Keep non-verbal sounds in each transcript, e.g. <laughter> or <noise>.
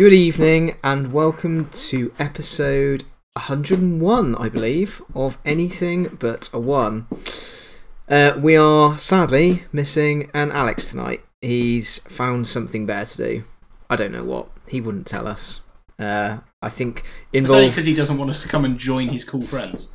Good evening and welcome to episode 101, I believe, of Anything But a One. Uh, we are sadly missing an Alex tonight. He's found something better to do. I don't know what. He wouldn't tell us. Uh, I think involved. because he doesn't want us to come and join his cool friends.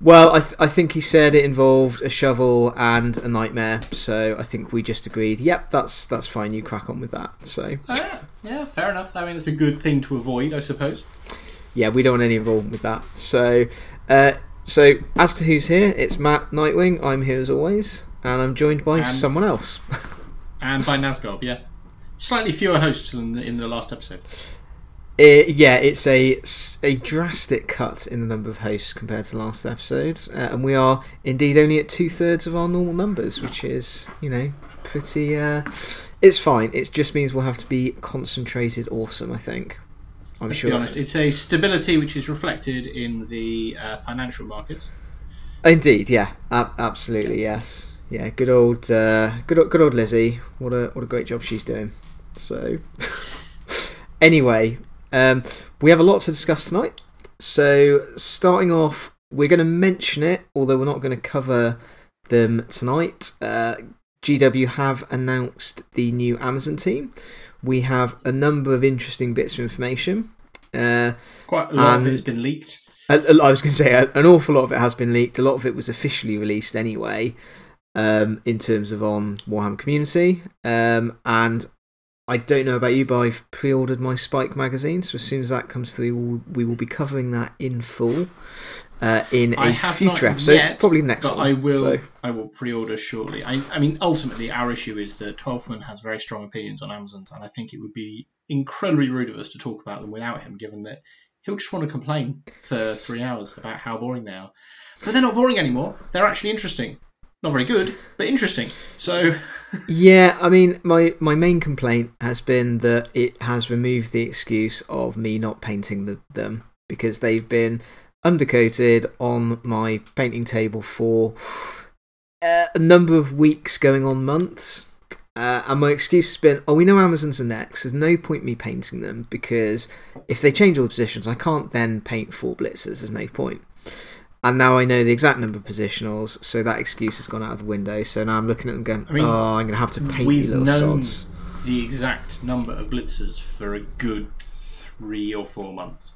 Well, I, th- I think he said it involved a shovel and a nightmare, so I think we just agreed. Yep, that's that's fine. You crack on with that. So Oh, yeah. yeah, fair enough. I mean, that's a good thing to avoid, I suppose. yeah, we don't want any involvement with that. So, uh, so as to who's here, it's Matt Nightwing. I'm here as always, and I'm joined by And- someone else. <laughs> And by Nazgob, yeah. Slightly fewer hosts than in the last episode. Uh, yeah, it's a a drastic cut in the number of hosts compared to last episode, uh, and we are indeed only at two thirds of our normal numbers, which is you know pretty. Uh, it's fine. It just means we'll have to be concentrated awesome. I think. I'm Let's sure. be honest, it's a stability which is reflected in the uh, financial markets. Indeed, yeah, Ab- absolutely, yes, yeah. Good old, uh, good, good old Lizzie. What a what a great job she's doing. So, <laughs> anyway, um, we have a lot to discuss tonight. So, starting off, we're going to mention it, although we're not going to cover them tonight. Uh, GW have announced the new Amazon team. We have a number of interesting bits of information. Uh, Quite a lot of it has been leaked. I was going to say an awful lot of it has been leaked. A lot of it was officially released anyway, um, in terms of on Warhammer Community. Um, and I don't know about you, but I've pre-ordered my Spike magazine, so as soon as that comes through, we'll, be covering that in full uh, in a future episode, yet, probably next But one. I will. So, I will pre-order shortly. I, I mean, ultimately, our issue is that Twelfthman has very strong opinions on Amazon, and I think it would be incredibly rude of us to talk about them without him, given that he'll just want to complain for three hours about how boring they are. But they're not boring anymore. They're actually interesting. Not very good, but interesting. So, Yeah, I mean, my, my main complaint has been that it has removed the excuse of me not painting the, them because they've been undercoated on my painting table for uh, a number of weeks, going on months. Uh, and my excuse has been, oh, we know Amazon's are next. There's no point me painting them because if they change all the positions, I can't then paint four blitzers. There's no point. And now I know the exact number of positionals, so that excuse has gone out of the window. So now I'm looking at them going, I mean, oh, I'm going to have to paint these little known sods. the exact number of blitzers for a good three or four months.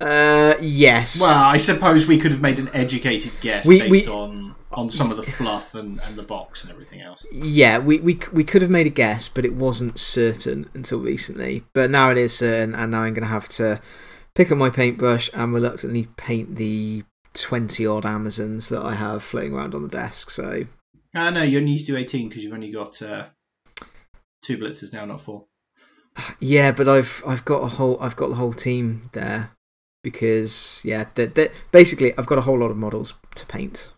Uh, yes. Well, I suppose we could have made an educated guess We- based we- on on some of the fluff and, and the box and everything else. Yeah, we, we we could have made a guess, but it wasn't certain until recently. But now it is certain, and now I'm going to have to pick up my paintbrush and reluctantly paint the 20 odd Amazons that I have floating around on the desk. So, Ah, no, you only need to do 18 because you've only got uh, two blitzers now, not four. yeah, but I've I've got a whole I've got the whole team there because yeah, that that basically I've got a whole lot of models to paint.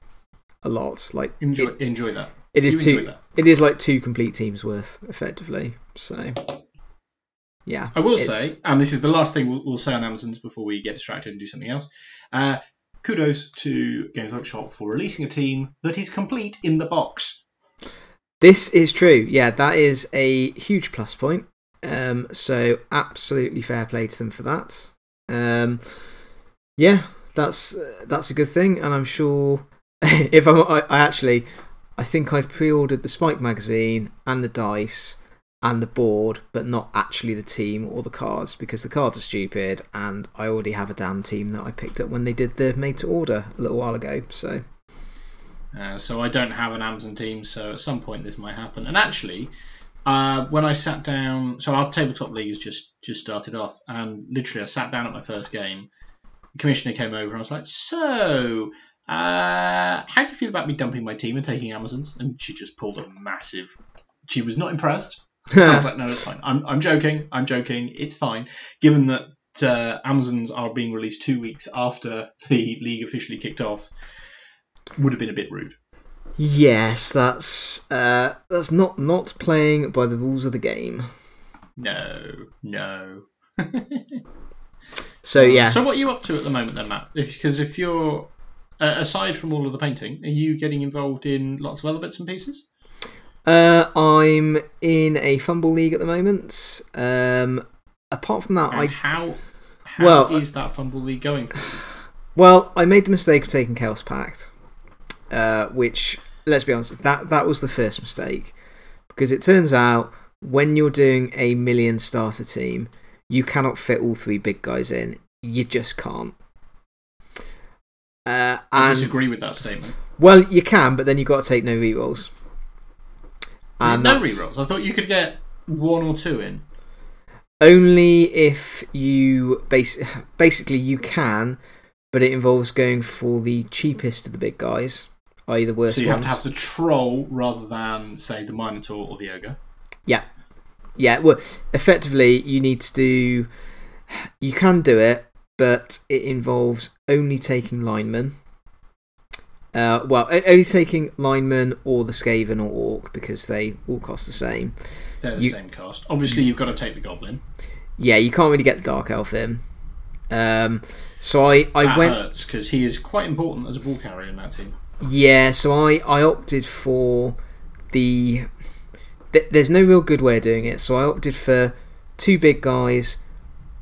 A lot, like Enjoy, it, enjoy that. it is you two. It is like two complete teams worth, effectively. So, yeah. I will say, and this is the last thing we'll, we'll say on Amazon's before we get distracted and do something else. Uh, kudos to Games Workshop for releasing a team that is complete in the box. This is true. Yeah, that is a huge plus point. Um, so absolutely fair play to them for that. Um, yeah, that's uh, that's a good thing, and I'm sure <laughs> if I'm, I, I actually, I think I've pre-ordered the Spike magazine and the dice and the board, but not actually the team or the cards because the cards are stupid, and I already have a damn team that I picked up when they did the made to order a little while ago. So Uh, so I don't have an Amazon team, so at some point this might happen. And actually, uh, when I sat down, so our tabletop league has just just started off, and literally I sat down at my first game. The commissioner came over and I was like, "So, uh, how do you feel about me dumping my team and taking Amazon's?" And she just pulled a massive. She was not impressed. I was <laughs> like, "No, it's fine. I'm I'm joking. I'm joking. It's fine." Given that uh, Amazon's are being released two weeks after the league officially kicked off, would have been a bit rude. Yes, that's uh, that's not not playing by the rules of the game. No, no. <laughs> So yeah. So what are you up to at the moment then, Matt? Because if you're uh, aside from all of the painting, are you getting involved in lots of other bits and pieces? Uh, I'm in a FUMBBL league at the moment. Um, apart from that, And I how how Well, is that FUMBBL league going? Well, I made the mistake of taking Chaos Pact, uh, which, let's be honest, that, that was the first mistake. Because it turns out when you're doing a million starter team, you cannot fit all three big guys in. You just can't. Uh, I and, disagree with that statement. well, you can, but then you've got to take no rerolls. And no that's rerolls. I thought you could get one or two in. Only if you. Bas basically, you can, but it involves going for the cheapest of the big guys, i.e., the worst So you ones. have to have the troll rather than say the minotaur or the ogre. Yeah. Yeah, well, effectively, you need to do. You can do it, but it involves only taking linemen. Uh, well, only taking linemen or the Skaven or Orc because they all cost the same. They're the You- same cost. Obviously, you've got to take the goblin. Yeah, you can't really get the Dark Elf in. Um, so I, I that went. because he is quite important as a ball carrier in that team. Yeah, so I, I opted for the. Th- there's no real good way of doing it, so I opted for two big guys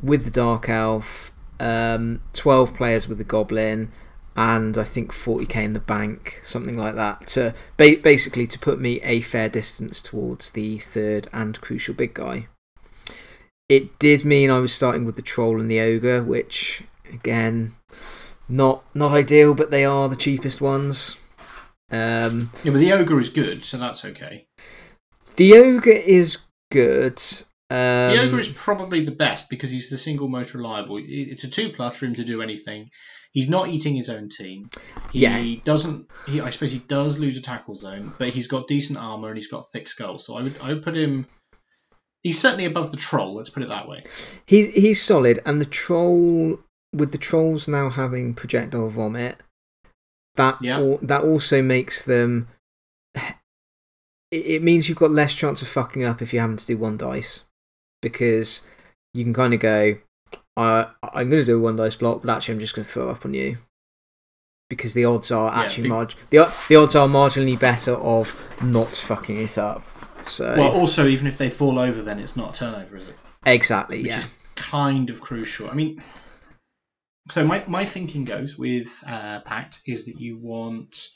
with the Dark Elf, um, 12 players with the Goblin, and I think 40k in the bank, something like that, to ba- basically to put me a fair distance towards the third and crucial big guy. It did mean I was starting with the Troll and the Ogre, which, again, not not ideal, but they are the cheapest ones. Um, Yeah, but the ogre is good, so that's okay. the ogre is good. Um, The ogre is probably the best because he's the single most reliable. It's a two plus for him to do anything. He's not eating his own team. He Yeah. doesn't. He, I suppose he does lose a tackle zone, but he's got decent armor and he's got thick skull. So I would I would put him. He's certainly above the troll. Let's put it that way. he's he's solid, and the troll with the trolls now having projectile vomit, that Yeah. al- that also makes them. It, means you've got less chance of fucking up if you happen to do one dice, because you can kind of go, uh, "I'm going to do a one dice block, but actually I'm just going to throw up on you." Because the odds are Yeah, actually marg- the the odds are marginally better of not fucking it up. So Well, also even if they fall over, then it's not a turnover, is it? exactly, Which yeah. is kind of crucial. I mean, so my, my thinking goes with uh, Pact is that you want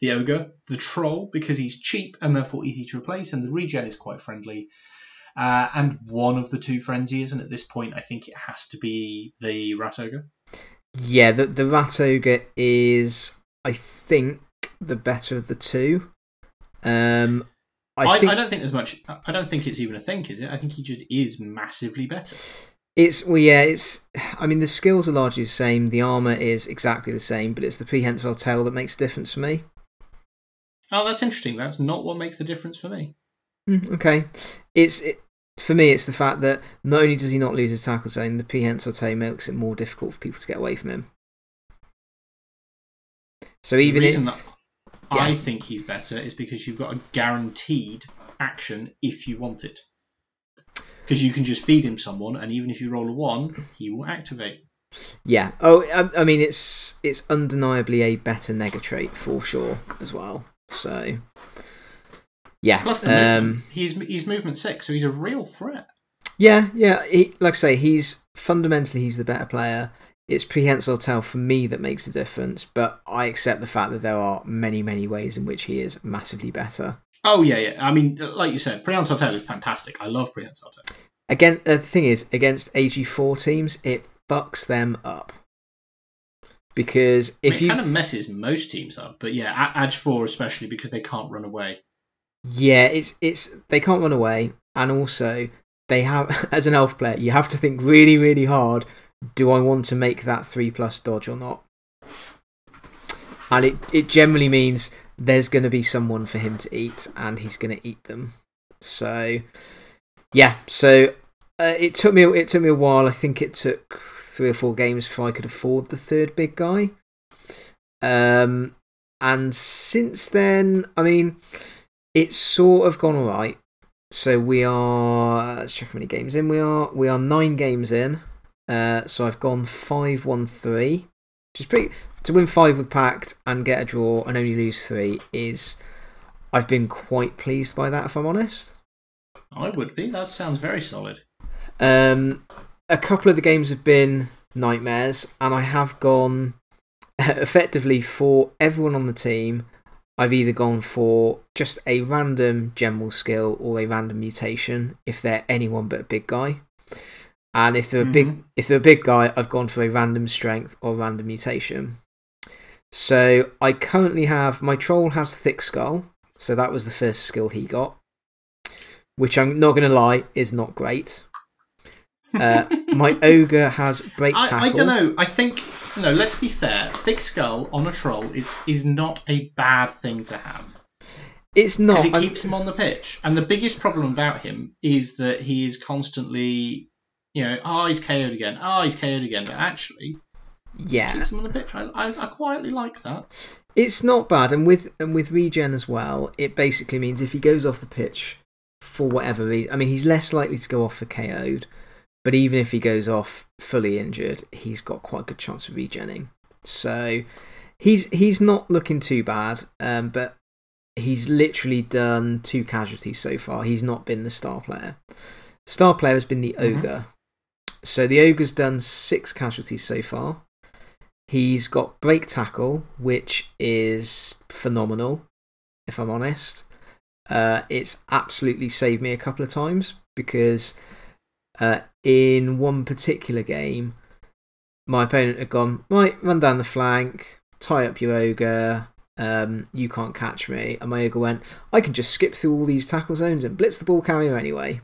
the ogre, the troll, because he's cheap and therefore easy to replace, and the regen is quite friendly. Uh, and one of the two frenzies, and at this point, I think it has to be the rat ogre. Yeah, the the rat ogre is, I think, the better of the two. Um, I, I, think I don't think there's much. I don't think it's even a think, is it? I think he just is massively better. it's well, yeah, it's. I mean, the skills are largely the same. The armor is exactly the same, but it's the prehensile tail that makes a difference for me. Oh, that's interesting. That's not what makes the difference for me. Hmm, okay, it's it, for me. It's the fact that not only does he not lose his tackle zone, the prehensile makes it more difficult for people to get away from him. So even the if reason that I think he's better is because you've got a guaranteed action if you want it. Because you can just feed him someone, and even if you roll a one, he will activate. Yeah. Oh, I, I mean, it's it's undeniably a better nega trait for sure as well. So, yeah. Plus, the Um, movement. he's he's movement six, so he's a real threat. yeah, yeah. He, like I say, he's fundamentally he's the better player. It's prehensile tail for me that makes the difference, but I accept the fact that there are many, many ways in which he is massively better. Oh yeah, yeah. I mean, like you said, Prehensile Tail is fantastic. I love Prehensile Tail. Again, the thing is, against AG4 teams, it fucks them up. Because I if mean, you it kind of messes most teams up, but yeah, Ag Four especially because they can't run away. Yeah, it's it's they can't run away, and also they have <laughs> as an elf player, you have to think really, really hard. Do I want to make that three plus dodge or not? And it it generally means there's going to be someone for him to eat, and he's going to eat them. So, yeah. So uh, it took me it took me a while. I think it took three or four games before I could afford the third big guy. Um, and since then, I mean, it's sort of gone alright. So we are let's check how many games in we are. We are nine games in. Uh, so I've gone five one three, which is pretty. To win five with Pact and get a draw and only lose three is, I've been quite pleased by that. If I'm honest. I would be. That sounds very solid. Um, a couple of the games have been nightmares, and I have gone <laughs> effectively for everyone on the team. I've either gone for just a random general skill or a random mutation if they're anyone but a big guy. And if they're a big Mhm. if they're a big guy, I've gone for a random strength or random mutation. So I currently have my troll has thick skull, so that was the first skill he got, which I'm not going to lie is not great. Uh, my ogre has break I, tackle. I don't know. I think no. Let's be fair. Thick skull on a troll is is not a bad thing to have It's not. because it keeps him on the pitch. And the biggest problem about him is that he is constantly, you know, oh he's KO'd again. Oh he's KO'd again. But actually, yeah, keeps him on the pitch. I, I, I quietly like that. It's not bad, and with and with regen as well, it basically means if he goes off the pitch for whatever reason, I mean, he's less likely to go off for KO'd, but even if he goes off fully injured, he's got quite a good chance of regenning. So he's he's not looking too bad, um, but he's literally done two casualties so far. He's not been the star player. Star player has been the Mhm. ogre. So the ogre's done six casualties so far. He's got break tackle, which is phenomenal, if I'm honest. Uh, it's absolutely saved me a couple of times because uh, in one particular game, my opponent had gone, right, run down the flank, tie up your ogre, um, you can't catch me. And my ogre went, I can just skip through all these tackle zones and blitz the ball carrier anyway.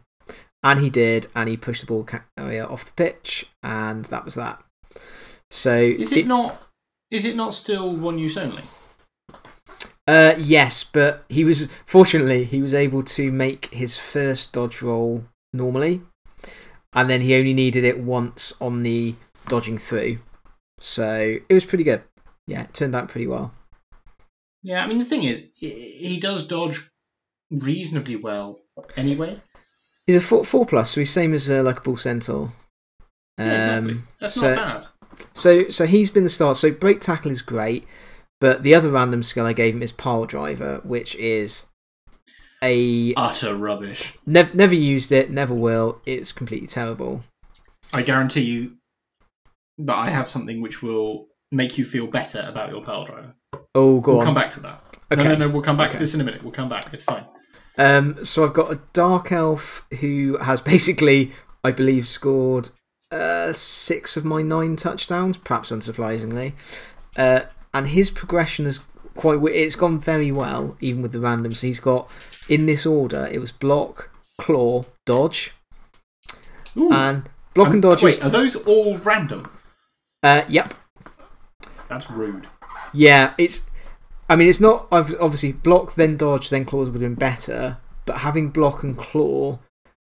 And he did, and he pushed the ball carrier off the pitch, and that was that. So Is it, not? Is it not still one use only? Uh, yes, but he was fortunately he was able to make his first dodge roll normally, and then he only needed it once on the dodging through, so it was pretty good. Yeah, it turned out pretty well. Yeah, I mean the thing is, he- does dodge reasonably well anyway. He's a four, four plus, so he's same as uh, like a bull centaur. Yeah, exactly. Um, That's so- not bad. So, so he's been the start. So break tackle is great, but the other random skill I gave him is pile driver, which is a Utter rubbish. never never used it, never will. It's completely terrible. I guarantee you that I have something which will make you feel better about your pile driver. Oh, go we'll on. come back to that. Okay. No, no, no. We'll come back Okay. to this in a minute. We'll come back. It's fine. Um, so I've got a dark elf who has basically, I believe, scored uh, six of my nine touchdowns, perhaps unsurprisingly. Uh, and his progression is quite. It's gone very well, even with the randoms. He's got in this order. It was block, claw, dodge, Ooh. and block Um, and dodge. Wait, is- are those all random? uh, yep. That's rude. Yeah, it's. I mean, it's not. I've obviously block, then dodge, then claws would have been better, but having block and claw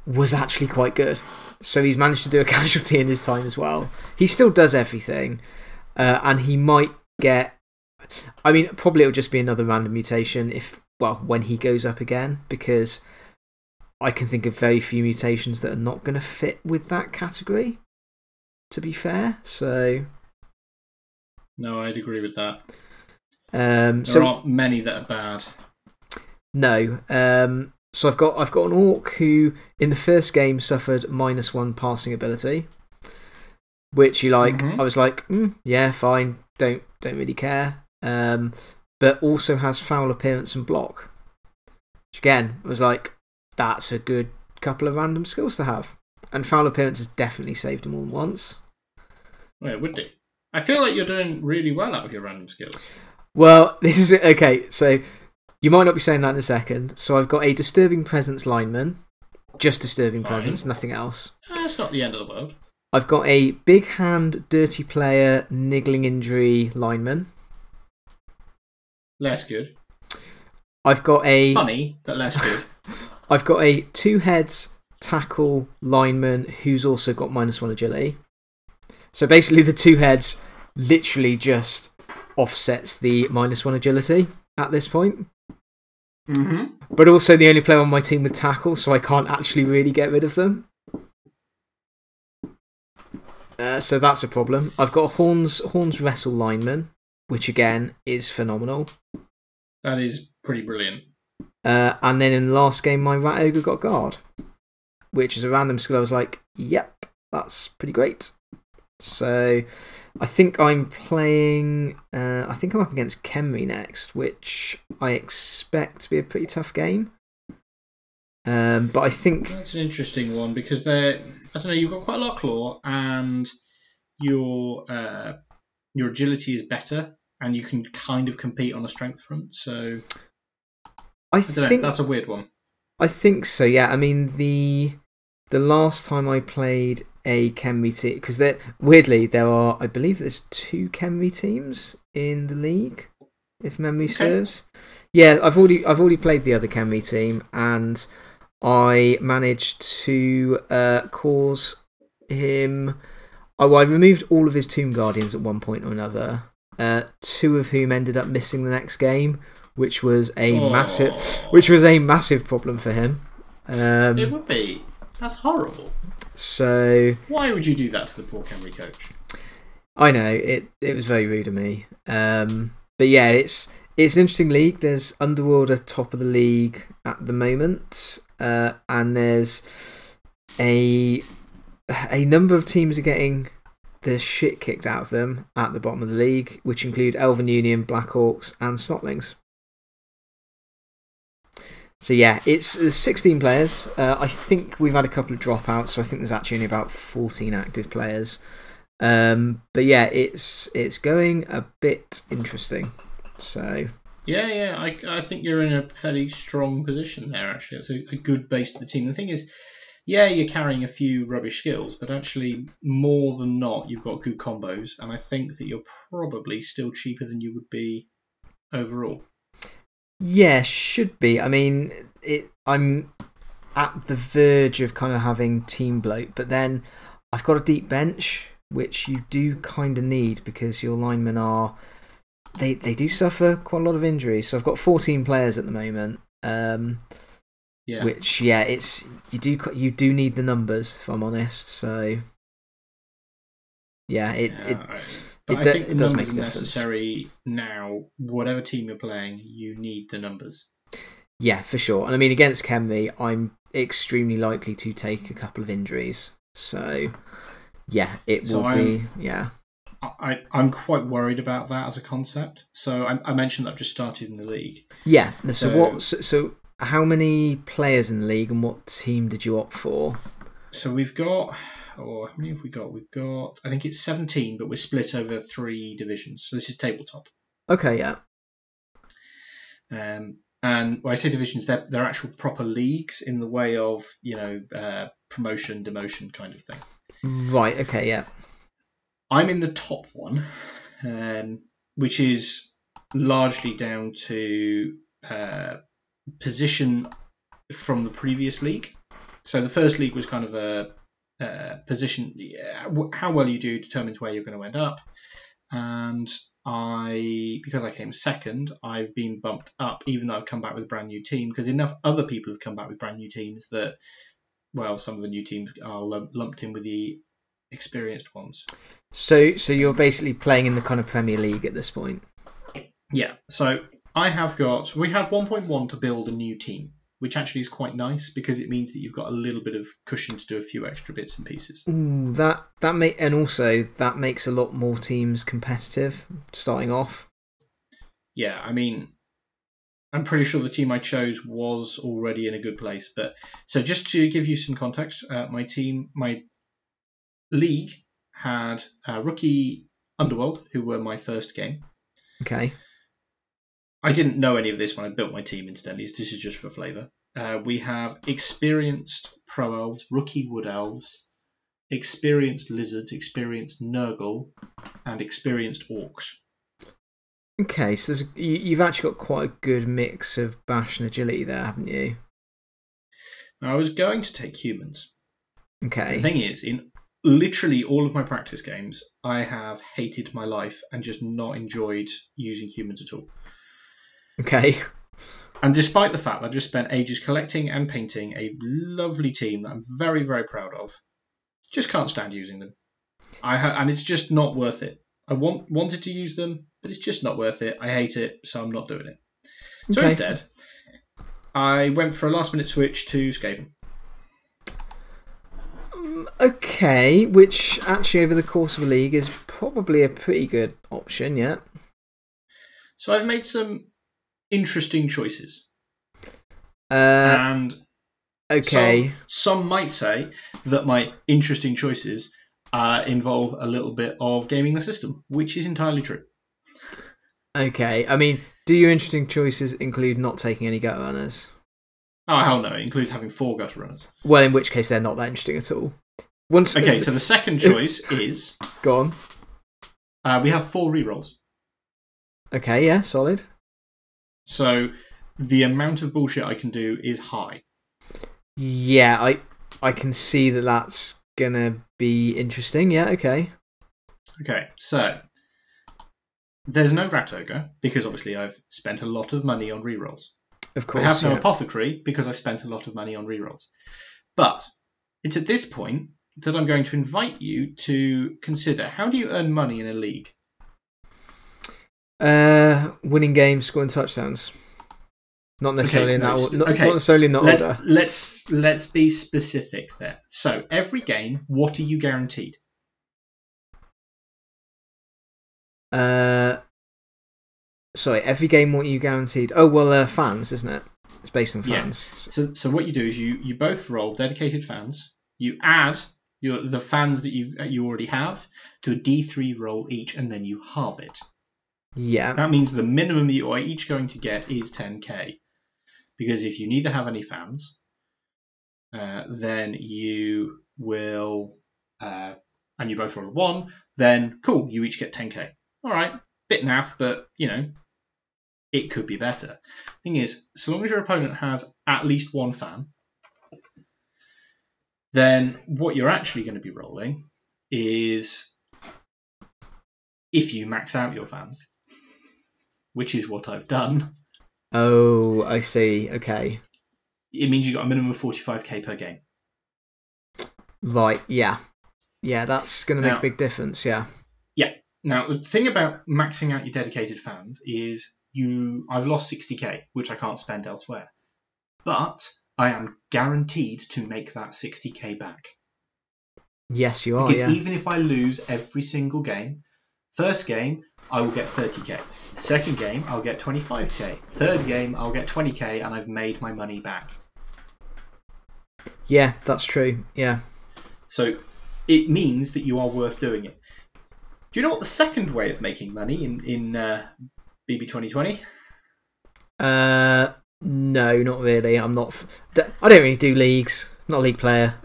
was actually quite good. So he's managed to do a <laughs> casualty in his time as well. He still does everything, uh, and he might get. I mean, probably it'll just be another random mutation if, well, when he goes up again, because I can think of very few mutations that are not going to fit with that category, to be fair. So, No, I'd agree with that. um, There so aren't many that are bad. No. Um, so I've got I've got an orc who in the first game suffered minus one passing ability, which you like. Mhm. I was like, mm, yeah, fine. Don't don't really care. Um, but also has foul appearance and block. Which again I was like, that's a good couple of random skills to have. And foul appearance has definitely saved him all once. Well, it would do. I feel like you're doing really well out of your random skills. Well, <laughs> this is okay. So you might not be saying that in a second. So I've got a disturbing presence lineman, just disturbing Fine. presence, nothing else. Uh, that's not the end of the world. I've got a big hand, dirty player, niggling injury lineman. Less good. I've got a Funny, but less good. <laughs> I've got a two heads tackle lineman who's also got minus one agility. So basically, the two heads literally just offsets the minus one agility at this point. mm-hmm. But also the only player on my team with tackle, so I can't actually really get rid of them. Uh, so that's a problem. I've got a Horns, Horns Wrestle lineman, which again is phenomenal. That is pretty brilliant. Uh, and then in the last game, my Rat Ogre got guard. which is a random skill. I was like, yep, that's pretty great. So I think I'm playing. Uh, I think I'm up against Khemri next, which I expect to be a pretty tough game. Um, but I think that's an interesting one because they're. I don't know. You've got quite a lot of claw, and your uh, your agility is better, and you can kind of compete on the strength front. So I, I think know, that's a weird one. I think so. Yeah. I mean the the last time I played a Khemri team, because weirdly there are, I believe there's two Khemri teams in the league, if memory okay. serves. Yeah, I've already I've already played the other Khemri team, and I managed to uh, cause him. Oh, I removed all of his Tomb Guardians at one point or another. Uh, two of whom ended up missing the next game, which was a massive, which was a massive problem for him. Um, it would be. That's horrible. So why would you do that to the poor Khemri coach? I know it. It was very rude of me. Um, but yeah, it's it's an interesting league. There's Underworld at top of the league at the moment, uh, and there's a <sighs> a number of teams are getting the shit kicked out of them at the bottom of the league, which include Elven Union, Blackhawks, and Snotlings. So yeah, it's 16 players. Uh, I think we've had a couple of dropouts, so I think there's actually only about 14 active players. Um, but yeah, it's it's going a bit interesting. So yeah, yeah, I, I think you're in a fairly strong position there. Actually, it's a, a good base to the team. The thing is, yeah, you're carrying a few rubbish skills, but actually, more than not, you've got good combos, and I think that you're probably still cheaper than you would be overall. Yeah, should be. I mean, it. I'm at the verge of kind of having team bloat, but then I've got a deep bench, which you do kind of need because your linemen are. They, they do suffer quite a lot of injuries. So I've got 14 players at the moment. Um, yeah. Which, yeah, it's you do you do need the numbers, if I'm honest. So, yeah, it. Yeah, it but it, I think it does make necessary now. Whatever team you're playing, you need the numbers. Yeah, for sure. And I mean, against Khemri, I'm extremely likely to take a couple of injuries. So, yeah, it so will I'm, be. Yeah. I, I'm quite worried about that as a concept. So I, I mentioned that I've just started in the league. Yeah. So, so what? So, so how many players in the league and what team did you opt for? So we've got or how many have we got? We've got, I think it's 17, but we're split over three divisions. So this is tabletop. Okay, yeah. Um, and when I say divisions, they're, they're actual proper leagues in the way of, you know, uh, promotion, demotion kind of thing. Right, okay, yeah. I'm in the top one, um, which is largely down to uh, position from the previous league. So the first league was kind of a uh, position, how well you do determines where you're going to end up. And I, because I came second, I've been bumped up, even though I've come back with a brand new team, because enough other people have come back with brand new teams that, well, some of the new teams are lumped in with the experienced ones. So, so you're basically playing in the kind of Premier League at this point. Yeah. So I have got. We had 1.1 to build a new team which actually is quite nice because it means that you've got a little bit of cushion to do a few extra bits and pieces. Ooh, that that may and also that makes a lot more teams competitive starting off. Yeah, I mean, I'm pretty sure the team I chose was already in a good place. But so just to give you some context, uh, my team, my league had uh, rookie Underworld, who were my first game. Okay. I didn't know any of this when I built my team in incidentally. This is just for flavour. Uh, we have experienced pro elves, rookie wood elves, experienced lizards, experienced Nurgle, and experienced orcs. Okay, so you, have actually got quite a good mix of bash and agility there, haven't you? I was going to take humans. Okay. The thing is, in literally all of my practice games, I have hated my life and just not enjoyed using humans at all. Okay. And despite the fact that I've just spent ages collecting and painting a lovely team that I'm very, very proud of, just can't stand using them. I ha- and it's just not worth it. I want wanted to use them, but it's just not worth it. I hate it, so I'm not doing it. So okay. instead, I went for a last minute switch to Skaven. Um, okay, which actually over the course of a league is probably a pretty good option, yeah. So I've made some interesting choices. Uh, and okay. Some, some might say that my interesting choices uh, involve a little bit of gaming the system, which is entirely true. Okay, I mean, do your interesting choices include not taking any gutter runners? Oh, hell no, it includes having four gutter runners. Well, in which case they're not that interesting at all. Once, Okay, so the <laughs> second choice is gone. uh, we have four rerolls. Okay, yeah, solid. So the amount of bullshit I can do is high. Yeah, I, I can see that that's gonna be interesting. Yeah, okay. Okay, so there's no rat ogre because obviously I've spent a lot of money on rerolls. Of course, I have no yeah. apothecary because I spent a lot of money on rerolls. But it's at this point that I'm going to invite you to consider how do you earn money in a league? Uh, winning games, scoring touchdowns. Not necessarily in that. Not, okay, not necessarily in that Let's, order. let's let's be specific there. So every game, what are you guaranteed? Uh, sorry, every game what are you guaranteed? Oh well, uh, fans, isn't it? It's based on Yeah. fans. So so what you do is you you both roll dedicated fans. You add your the fans that you you already have to a D3 roll each, and then you halve it. Yeah. That means the minimum that you are each going to get is 10k. Because if you neither have any fans, uh, then you will, uh, and you both roll a one, then cool, you each get 10k. All right, bit naff, but you know, it could be better. Thing is, so long as your opponent has at least one fan, then what you're actually going to be rolling is if you max out your fans, which is what I've done, Oh, I see. Okay. it means you got a minimum of 45k per game. Right. Yeah. Yeah, that's going to make Now- a big difference. Yeah. Yeah. Now, the thing about maxing out your dedicated fans is you I've lost 60k, which I can't spend elsewhere. But I am guaranteed to make that 60k back. Yes, you are. Because yeah. even if I lose every single game, first game I will get 30k. Second game I'll get 25k. Third game I'll get 20k and I've made my money back. Yeah, that's true. Yeah. So it means that you are worth doing it. Do you know what the second way of making money in in uh, BB 2020? Uh, no, not really. I'm not. F- I don't really do leagues. Not a league player. <laughs>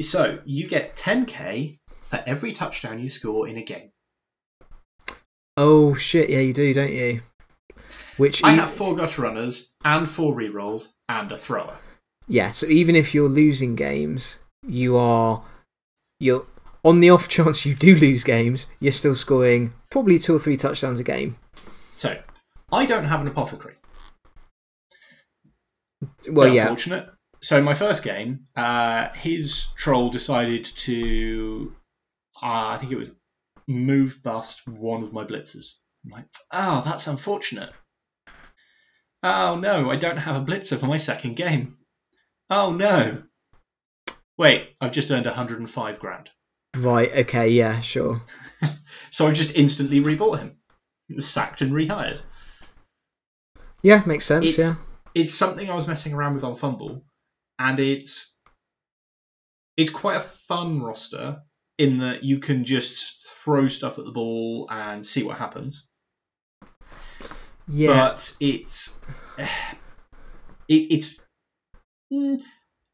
So you get 10k for every touchdown you score in a game. oh shit! Yeah, you do, don't you? Which I e- have four gutter runners and four rerolls and a thrower. yeah. So even if you're losing games, you are you're on the off chance you do lose games, you're still scoring probably two or three touchdowns a game. So I don't have an apothecary. Well, yeah. Unfortunate. So my first game, uh, his troll decided to, uh, I think it was move bust one of my blitzers. I'm like, oh, that's unfortunate. Oh no, I don't have a blitzer for my second game. Oh no. Wait, I've just earned 105 grand. Right. Okay. Yeah. Sure. <laughs> So I've just instantly rebought him. Sacked and rehired. Yeah, makes sense. It's, yeah. it's something I was messing around with on FUMBBL, and it's it's quite a fun roster in that you can just throw stuff at the ball and see what happens. Yeah. But it's <sighs> it, it's mm,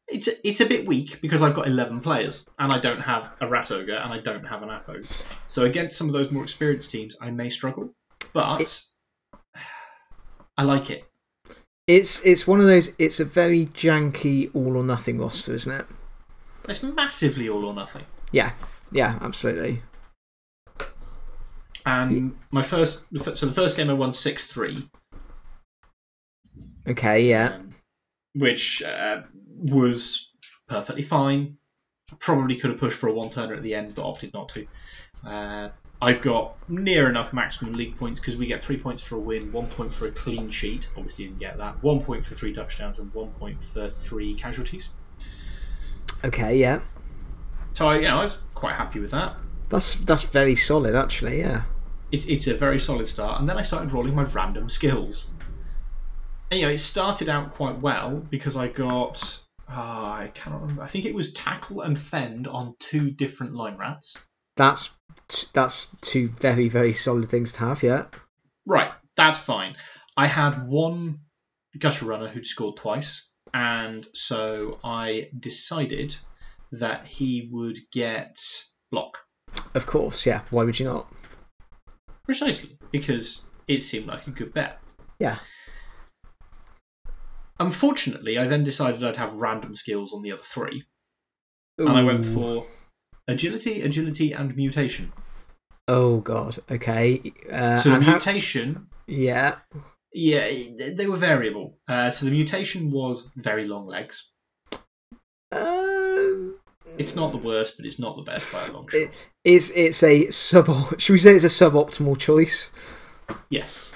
it's it's a bit weak because I've got eleven players and I don't have a rat ogre and I don't have an apo. So against some of those more experienced teams, I may struggle, but It- <sighs> I like it. It's it's one of those. It's a very janky all or nothing roster, isn't it? It's massively all or nothing. Yeah. Yeah. Absolutely. And my first, so the first game I won six three, Okay. Yeah. um, which uh, was perfectly fine. Probably could have pushed for a one turner at the end, but opted not to. Uh, I've got near enough maximum league points because we get three points for a win, one point for a clean sheet. Obviously, didn't get that. One point for three touchdowns and one point for three casualties. Okay, yeah. So I, you know, I was quite happy with that. That's that's very solid, actually. Yeah. It, it's a very solid start, and then I started rolling my random skills. And, you know, it started out quite well because I got. ah, I cannot remember. I think it was tackle and fend on two different line rats. That's that's two very very solid things to have. Yeah. Right, that's fine. I had one gutter runner who'd scored twice, and so I decided that he would get block. Of course. Yeah. Why would you not? Precisely, because it seemed like a good bet. Yeah. Unfortunately, I then decided I'd have random skills on the other three, and I went for agility, agility, and mutation. Oh god. Okay. Uh, So the and how- mutation, yeah. yeah, they they were variable. Uh, so the mutation was very long legs. Um, It's not the worst, but it's not the best by a long shot. It- it's it's a sub. Should we say it's a suboptimal choice? Yes.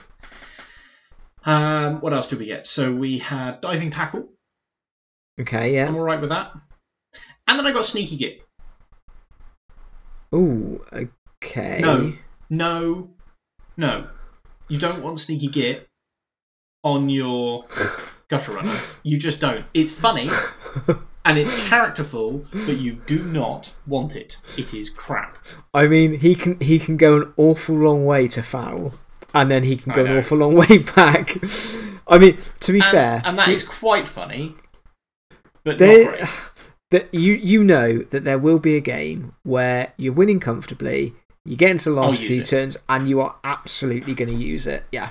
Um, what else did we get? So we had diving tackle. Okay. Yeah. I'm all right with that. And then I got sneaky git. Ooh. Okay. No. No, no, you don't want sneaky git on your <laughs> gutter runner. You just don't. It's funny <laughs> and it's characterful, but you do not want it. It is crap. I mean, he can he can go an awful long way to foul, and then he can go an awful long way <laughs> back. I mean, to be And, fair, and that is quite funny, but there, <sighs> that you you know that there will be a game where you're winning comfortably, you get into the last few it. turns, and you are absolutely going to use it. Yeah.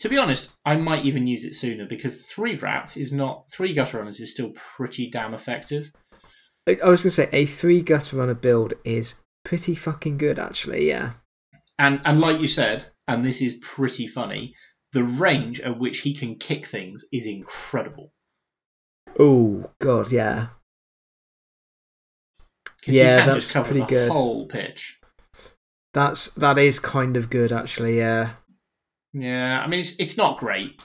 To be honest, I might even use it sooner because three rats is not three gutter runners is still pretty damn effective. I was going to say a three gutter runner build is pretty fucking good, actually. Yeah. And and like you said, and this is pretty funny, the range at which he can kick things is incredible. Oh god, yeah. Yeah, that's just cover pretty the good. whole pitch. That's that is kind of good, actually. Yeah. Yeah, I mean it's it's not great.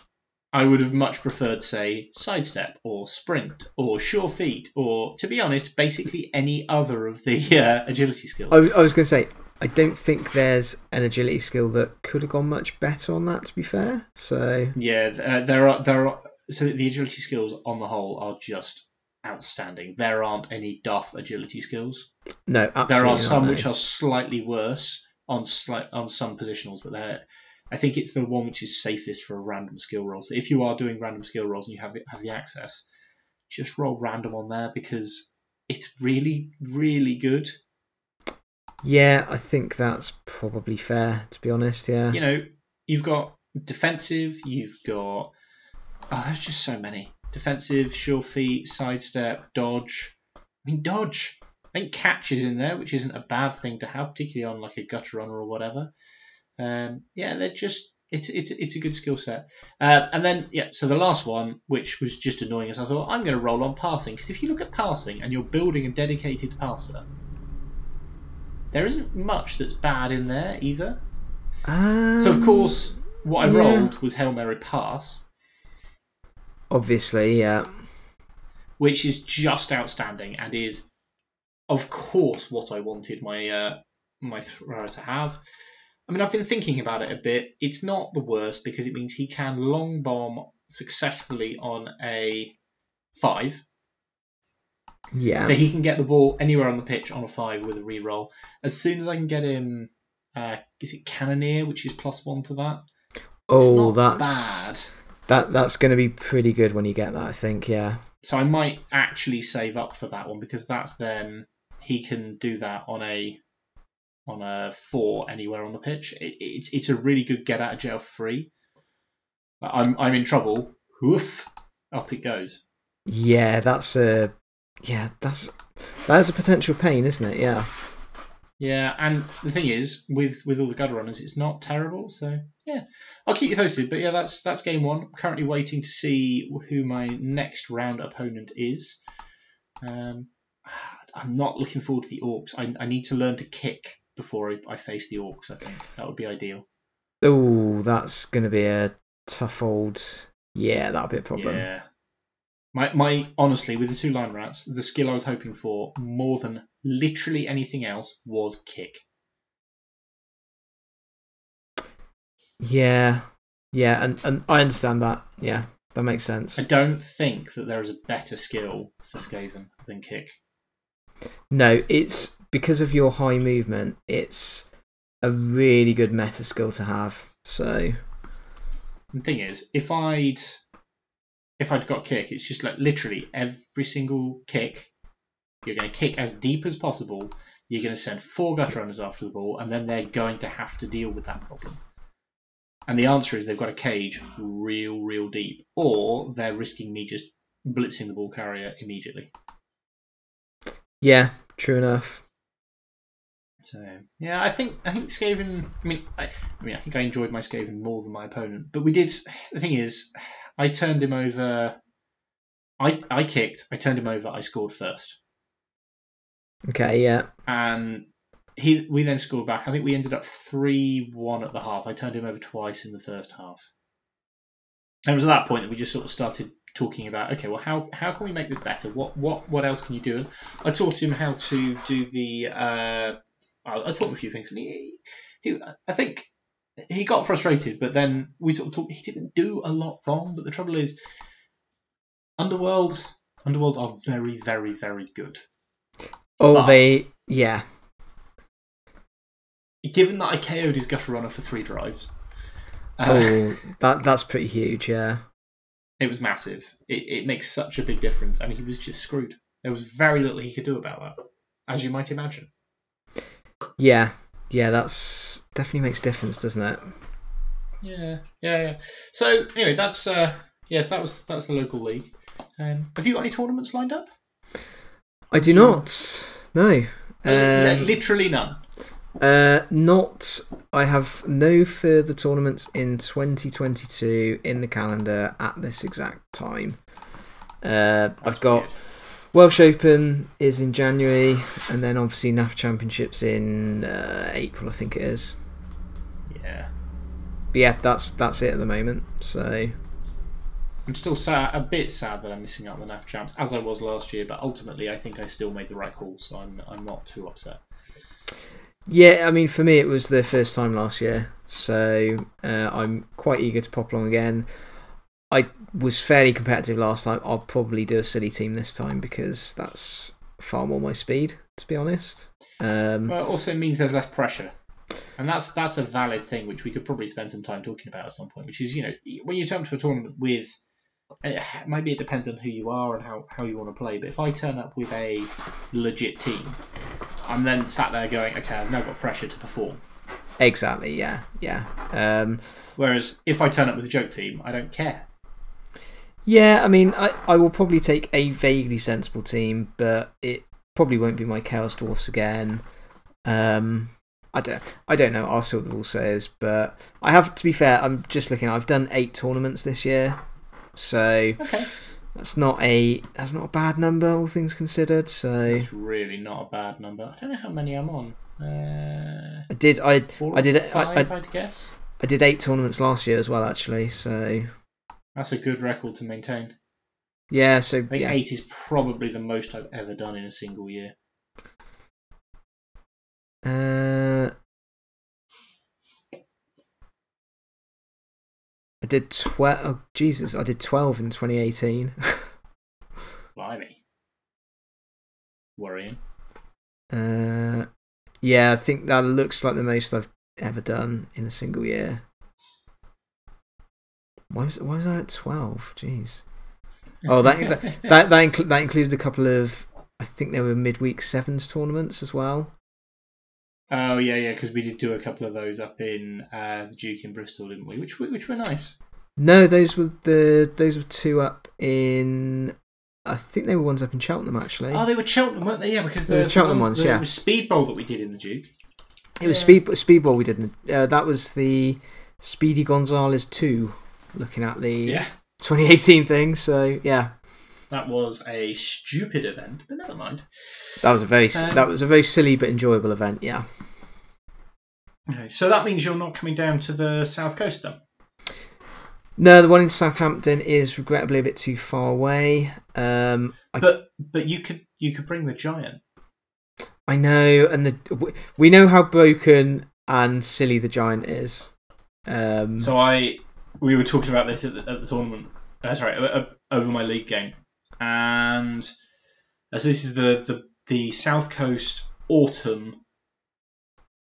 I would have much preferred, say, sidestep or sprint or sure feet or, to be honest, basically any other of the <laughs> uh, agility skills. I, I was going to say, I don't think there's an agility skill that could have gone much better on that. To be fair, so Yeah, uh, there are there are so the agility skills on the whole are just outstanding. There aren't any duff agility skills. no, absolutely there are not, some no. which are slightly worse on slight on some positionals, but they're I think it's the one which is safest for a random skill roll. So if you are doing random skill rolls and you have the, have the access, just roll random on there because it's really really good. Yeah, I think that's probably fair. To be honest, yeah. You know, you've got defensive, you've got oh, there's just so many defensive, sure feet, sidestep, dodge. I mean, dodge. I think catch is in there, which isn't a bad thing to have, particularly on like a gutter runner or whatever. Um, yeah, they're just it's it's it's a good skill set. Uh, and then yeah, so the last one, which was just annoying, is I thought I'm going to roll on passing because if you look at passing and you're building a dedicated passer, there isn't much that's bad in there either. Um, So of course, what I yeah. rolled was Hail Mary pass, obviously, yeah. which is just outstanding and is, of course, what I wanted my uh, my thrower to have. I mean, I've been thinking about it a bit. It's not the worst because it means he can long bomb successfully on a five, Yeah. so he can get the ball anywhere on the pitch on a five with a re-roll. As soon as I can get him, uh, is it Cannoneer, which is plus one to that? Oh, not that's bad. that that's going to be pretty good when you get that. I think. Yeah. So I might actually save up for that one because that's then he can do that on a on a four anywhere on the pitch. It, it's it's a really good get out of jail free. I'm I'm in trouble. Hoof, up it goes. Yeah, that's a yeah, that's that is a potential pain, isn't it? Yeah. Yeah, and the thing is, with with all the gutter runners, it's not terrible. So yeah, I'll keep you posted. But yeah, that's that's game one. I'm currently waiting to see who my next round opponent is. Um, <sighs> I'm not looking forward to the orcs. I, I need to learn to kick before I, I face the orcs. I think that would be ideal. Oh, that's going to be a tough old. Yeah, that'll be a problem. Yeah. My, my honestly, with the two line rats, the skill I was hoping for more than literally anything else was kick. Yeah, yeah, and, and I understand that. Yeah, that makes sense. I don't think that there is a better skill for Skaven than kick. No, it's because of your high movement. It's a really good meta skill to have. So The thing is, if I'd if I'd got kick, it's just like literally every single kick, you're going to kick as deep as possible. You're going to send four gutter runners after the ball, and then they're going to have to deal with that problem. And the answer is they've got a cage real, real deep, or they're risking me just blitzing the ball carrier immediately. Yeah, true enough. So yeah, I think I think Skaven. I mean, I, I mean, I think I enjoyed my Skaven more than my opponent. But we did. The thing is, I turned him over. I I kicked. I turned him over. I scored first, Okay, yeah, and he we then scored back. I think we ended up three one at the half. I turned him over twice in the first half. And it was at that point that we just sort of started talking about okay, well, how how can we make this better? What what what else can you do? And I taught him how to do the. Uh, I I taught him a few things, and he, he I think he got frustrated, but then we sort of talked. He didn't do a lot wrong, but the trouble is, Underworld Underworld are very very very good. Oh, But- they. Yeah. Given that I KO'd his gutter runner for three drives, uh, Oh, that that's pretty huge. Yeah. It was massive. It, it makes such a big difference, and he was just screwed. There was very little he could do about that, as you might imagine. Yeah. Yeah, that's definitely makes a difference, doesn't it? Yeah, yeah, yeah. So anyway, that's uh, yes, that was that's the local league. Um, have you got any tournaments lined up? I do not. No. Uh, Um, literally none. Uh, not. I have no further tournaments in 2022 in the calendar at this exact time. Uh, I've got weird. Welsh Open is in January, and then obviously NAF Championships in uh, April, I think it is. Yeah, But yeah, that's that's it at the moment. So I'm still sad, a bit sad that I'm missing out on the NAF champs, as I was last year. But ultimately, I think I still made the right call, so I'm I'm not too upset. Yeah, I mean for me it was the first time last year, so uh, I'm quite eager to pop along again. I was fairly competitive last time. I'll probably do a silly team this time because that's far more my speed, to be honest. Um, Well, it also means there's less pressure, and that's that's a valid thing, which we could probably spend some time talking about at some point. Which is, you know, when you turn up to a tournament with, eh, maybe it depends on who you are and how, how you want to play. But if I turn up with a legit team, I'm then sat there going, okay, I've now got pressure to perform. exactly, yeah, yeah. Um, Whereas if I turn up with a joke team, I don't care. Yeah, I mean, I, I will probably take a vaguely sensible team, but it probably won't be my Chaos Dwarfs again. Um, I don't, I don't know. I'll see what the rule says, but I have to be fair. I'm just looking. I've done eight tournaments this year, so Okay, that's not a that's not a bad number, all things considered. So it's really not a bad number. I don't know how many I'm on. Uh, I did I I did it- I- I- I'd guess. I did eight tournaments last year as well, actually. So That's a good record to maintain. yeah, so I think yeah, eight is probably the most I've ever done in a single year. Uh, I did twelve. Oh, Jesus, I did twelve in 2018. <laughs> Blimey. Worrying. uh, yeah, I think that looks like the most I've ever done in a single year. Why was why was I at twelve? Jeez. Oh, that <laughs> that that that, that included a couple of. I think there were midweek sevens tournaments as well. Oh yeah, yeah, because we did do a couple of those up in uh, the Duke in Bristol, didn't we? Which were- which were nice. No, those were the those were two up in. I think they were ones up in Cheltenham actually. Oh, they were Cheltenham, weren't they? Yeah, because They the were Cheltenham one- ones, the- yeah. It was Speed Bowl that we did in the Duke. it was yeah. speed speedball we did. in- Uh, that was the Speedy Gonzales two. Looking at the Yeah, 2018 thing, so yeah, that was a stupid event, but never mind. that was a very Um, that was a very silly but enjoyable event. Yeah. Okay, so that means you're not coming down to the south coast then. No, the one in Southampton is regrettably a bit too far away. Um, I, But but you could you could bring the giant. I know, and the we know how broken and silly the giant is. Um, So I we were talking about this at the, at the tournament. Uh, sorry, uh, uh, over my league game, and as this is the the the South Coast Autumn.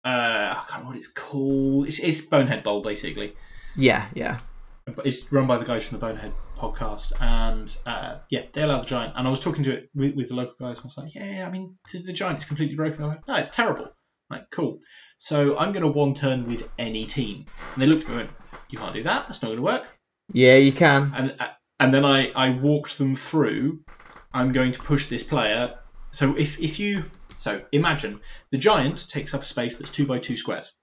Uh, I can't remember what it's called. It's, it's Bonehead Bowl basically. yeah, yeah, But It's run by the guys from the Bonehead podcast, and uh, yeah, they allow the giant. And I was talking to it with, with the local guys, and I was like, yeah, yeah, I mean, the, the giant is completely broken. I'm like, no, it's terrible. I'm like, cool. So I'm going to one turn with any team. And they looked at me and went, you can't do that. That's not going to work. yeah. You can. And uh, and then I, I walked them through. I'm going to push this player. So if if you so imagine the giant takes up a space that's two by two squares.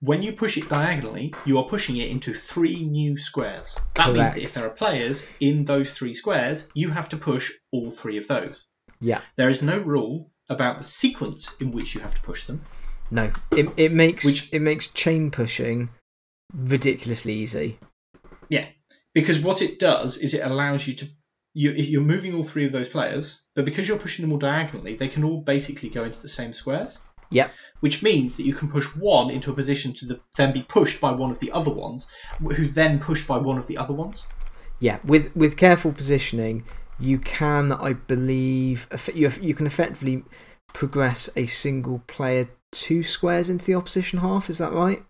When you push it diagonally, you are pushing it into three new squares. That means that if there are players in those three squares, you have to push all three of those. Yeah. There is no rule about the sequence in which you have to push them. No, it it makes Which- it makes chain pushing ridiculously easy. Because what it does is it allows you to you if you're moving all three of those players, but because you're pushing them all diagonally, they can all basically go into the same squares. Yep. Which means that you can push one into a position to the, then be pushed by one of the other ones, wh- who's then pushed by one of the other ones. Yeah, with with careful positioning, you can, I believe, you you can effectively progress a single player two squares into the opposition half. Is that right?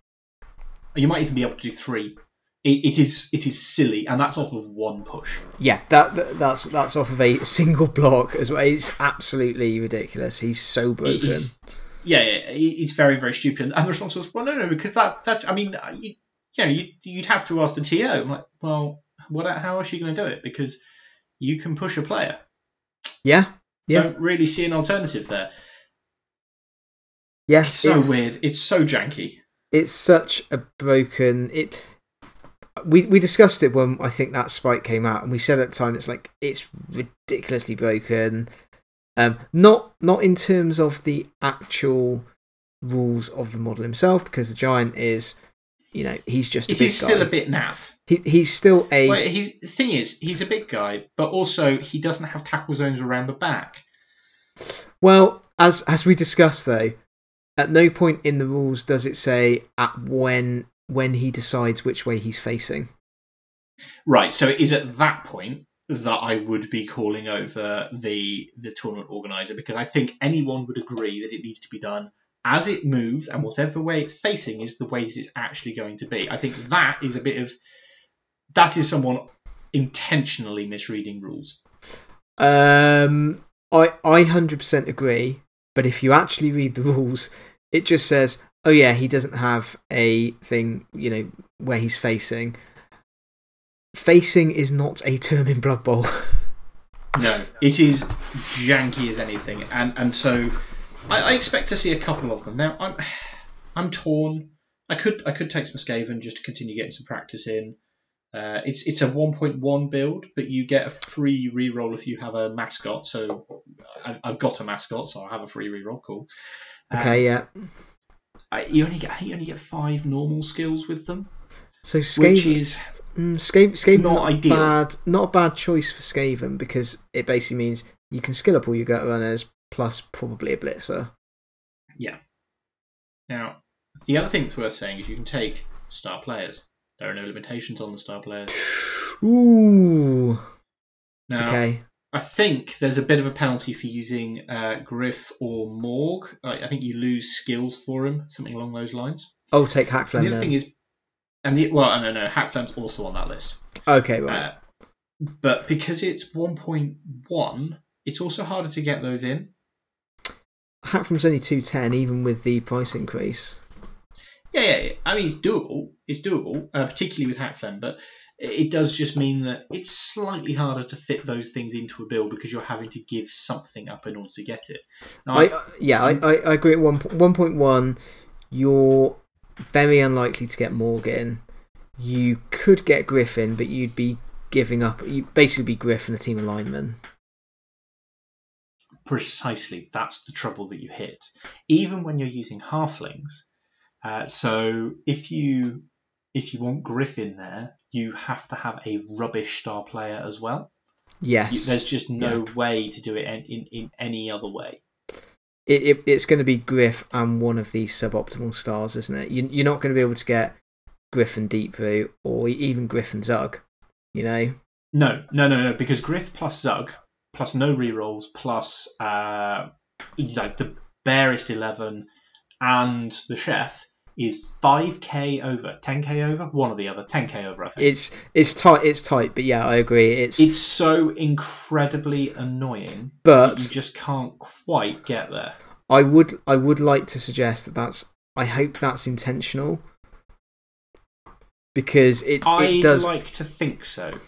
You might even be able to do three. It, it is it is silly, and that's off of one push. Yeah, that, that that's that's off of a <laughs> single block as well. It's absolutely ridiculous. He's so broken. It's, yeah, yeah, it- it's very very stupid. And the response was, well, no, no, because that that I mean, uh, you, you know, you, you'd have to ask the TO. I'm like, well, what? How are you going to do it? Because you can push a player. Yeah, Yeah. Don't really see an alternative there. yeah. It's so weird. It's so janky. it's such a broken it we we discussed it when I think that spike came out and we said at the time it's like it's ridiculously broken um not not in terms of the actual rules of the model himself because the giant is you know he's just a big is guy still a bit naff. he, he's still a Well, he's, the thing is, he's a big guy, but also he doesn't have tackle zones around the back. Well, as as we discussed though, at no point in the rules does it say at when when he decides which way he's facing. Right. So it is at that point that I would be calling over the the tournament organizer because I think anyone would agree that it needs to be done as it moves and whatever way it's facing is the way that it's actually going to be. I think that is a bit of that is someone intentionally misreading rules. Um, I I hundred percent agree. But if you actually read the rules, it just says, "Oh yeah, he doesn't have a thing, you know, where he's facing." Facing is not a term in Blood Bowl. <laughs> No, it is janky as anything, and and so I, I expect to see a couple of them. Now I'm I'm torn. I could I could take some Skaven just to continue getting some practice in. Uh, it's it's a 1.1 build, but you get a free reroll if you have a mascot. So I've, I've got a mascot, so I have a free reroll. Cool. Um, okay, yeah. I, you only get I think you only get five normal skills with them, So which is mm, Skaven, Skaven's not not, ideal. bad. Not a bad choice for Skaven because it basically means you can skill up all your gutter runners plus probably a blitzer. Yeah. Now the other thing that's worth saying is you can take star players. There are no limitations on the star players. <sighs> Ooh. Now, Okay. I think there's a bit of a penalty for using uh, Griff or Morg. I, I think you lose skills for him, something along those lines. Oh, take Hakflem the other thing is, and the well, no, no, Hakflem's also on that list. okay, right. Uh, but because it's 1.1, it's also harder to get those in. Hakflem's only 210 even with the price increase. Yeah, yeah, yeah. I mean, it's doable. It's doable, uh, particularly with Hakflem, but it does just mean that it's slightly harder to fit those things into a bill because you're having to give something up in order to get it. Now, I, yeah, I, I, I agree at 1, 1.1. You're very unlikely to get Morgan. You could get Griffin, but you'd be giving up. You'd basically be Griffin, a team of linemen. Precisely, that's the trouble that you hit. Even when you're using halflings, uh, so if you if you want Griffin there, you have to have a rubbish star player as well. Yes. You- There's just no Yeah. way to do it in, in, in any other way. it, it, it's going to be Griff and one of these suboptimal stars, isn't it? You, you're not going to be able to get Griff and Deep Root or even Griff and Zug, you know? No, no, no, no, because Griff plus Zug plus no rerolls plus uh, like the barest eleven and the chef is five k over, ten k over, one or the other, ten k over. I think It's it's tight, it's tight, but yeah, I agree. It's, it's so incredibly annoying but you just can't quite get there. I would I would like to suggest that that's I hope that's intentional because it I'd it does like to think so.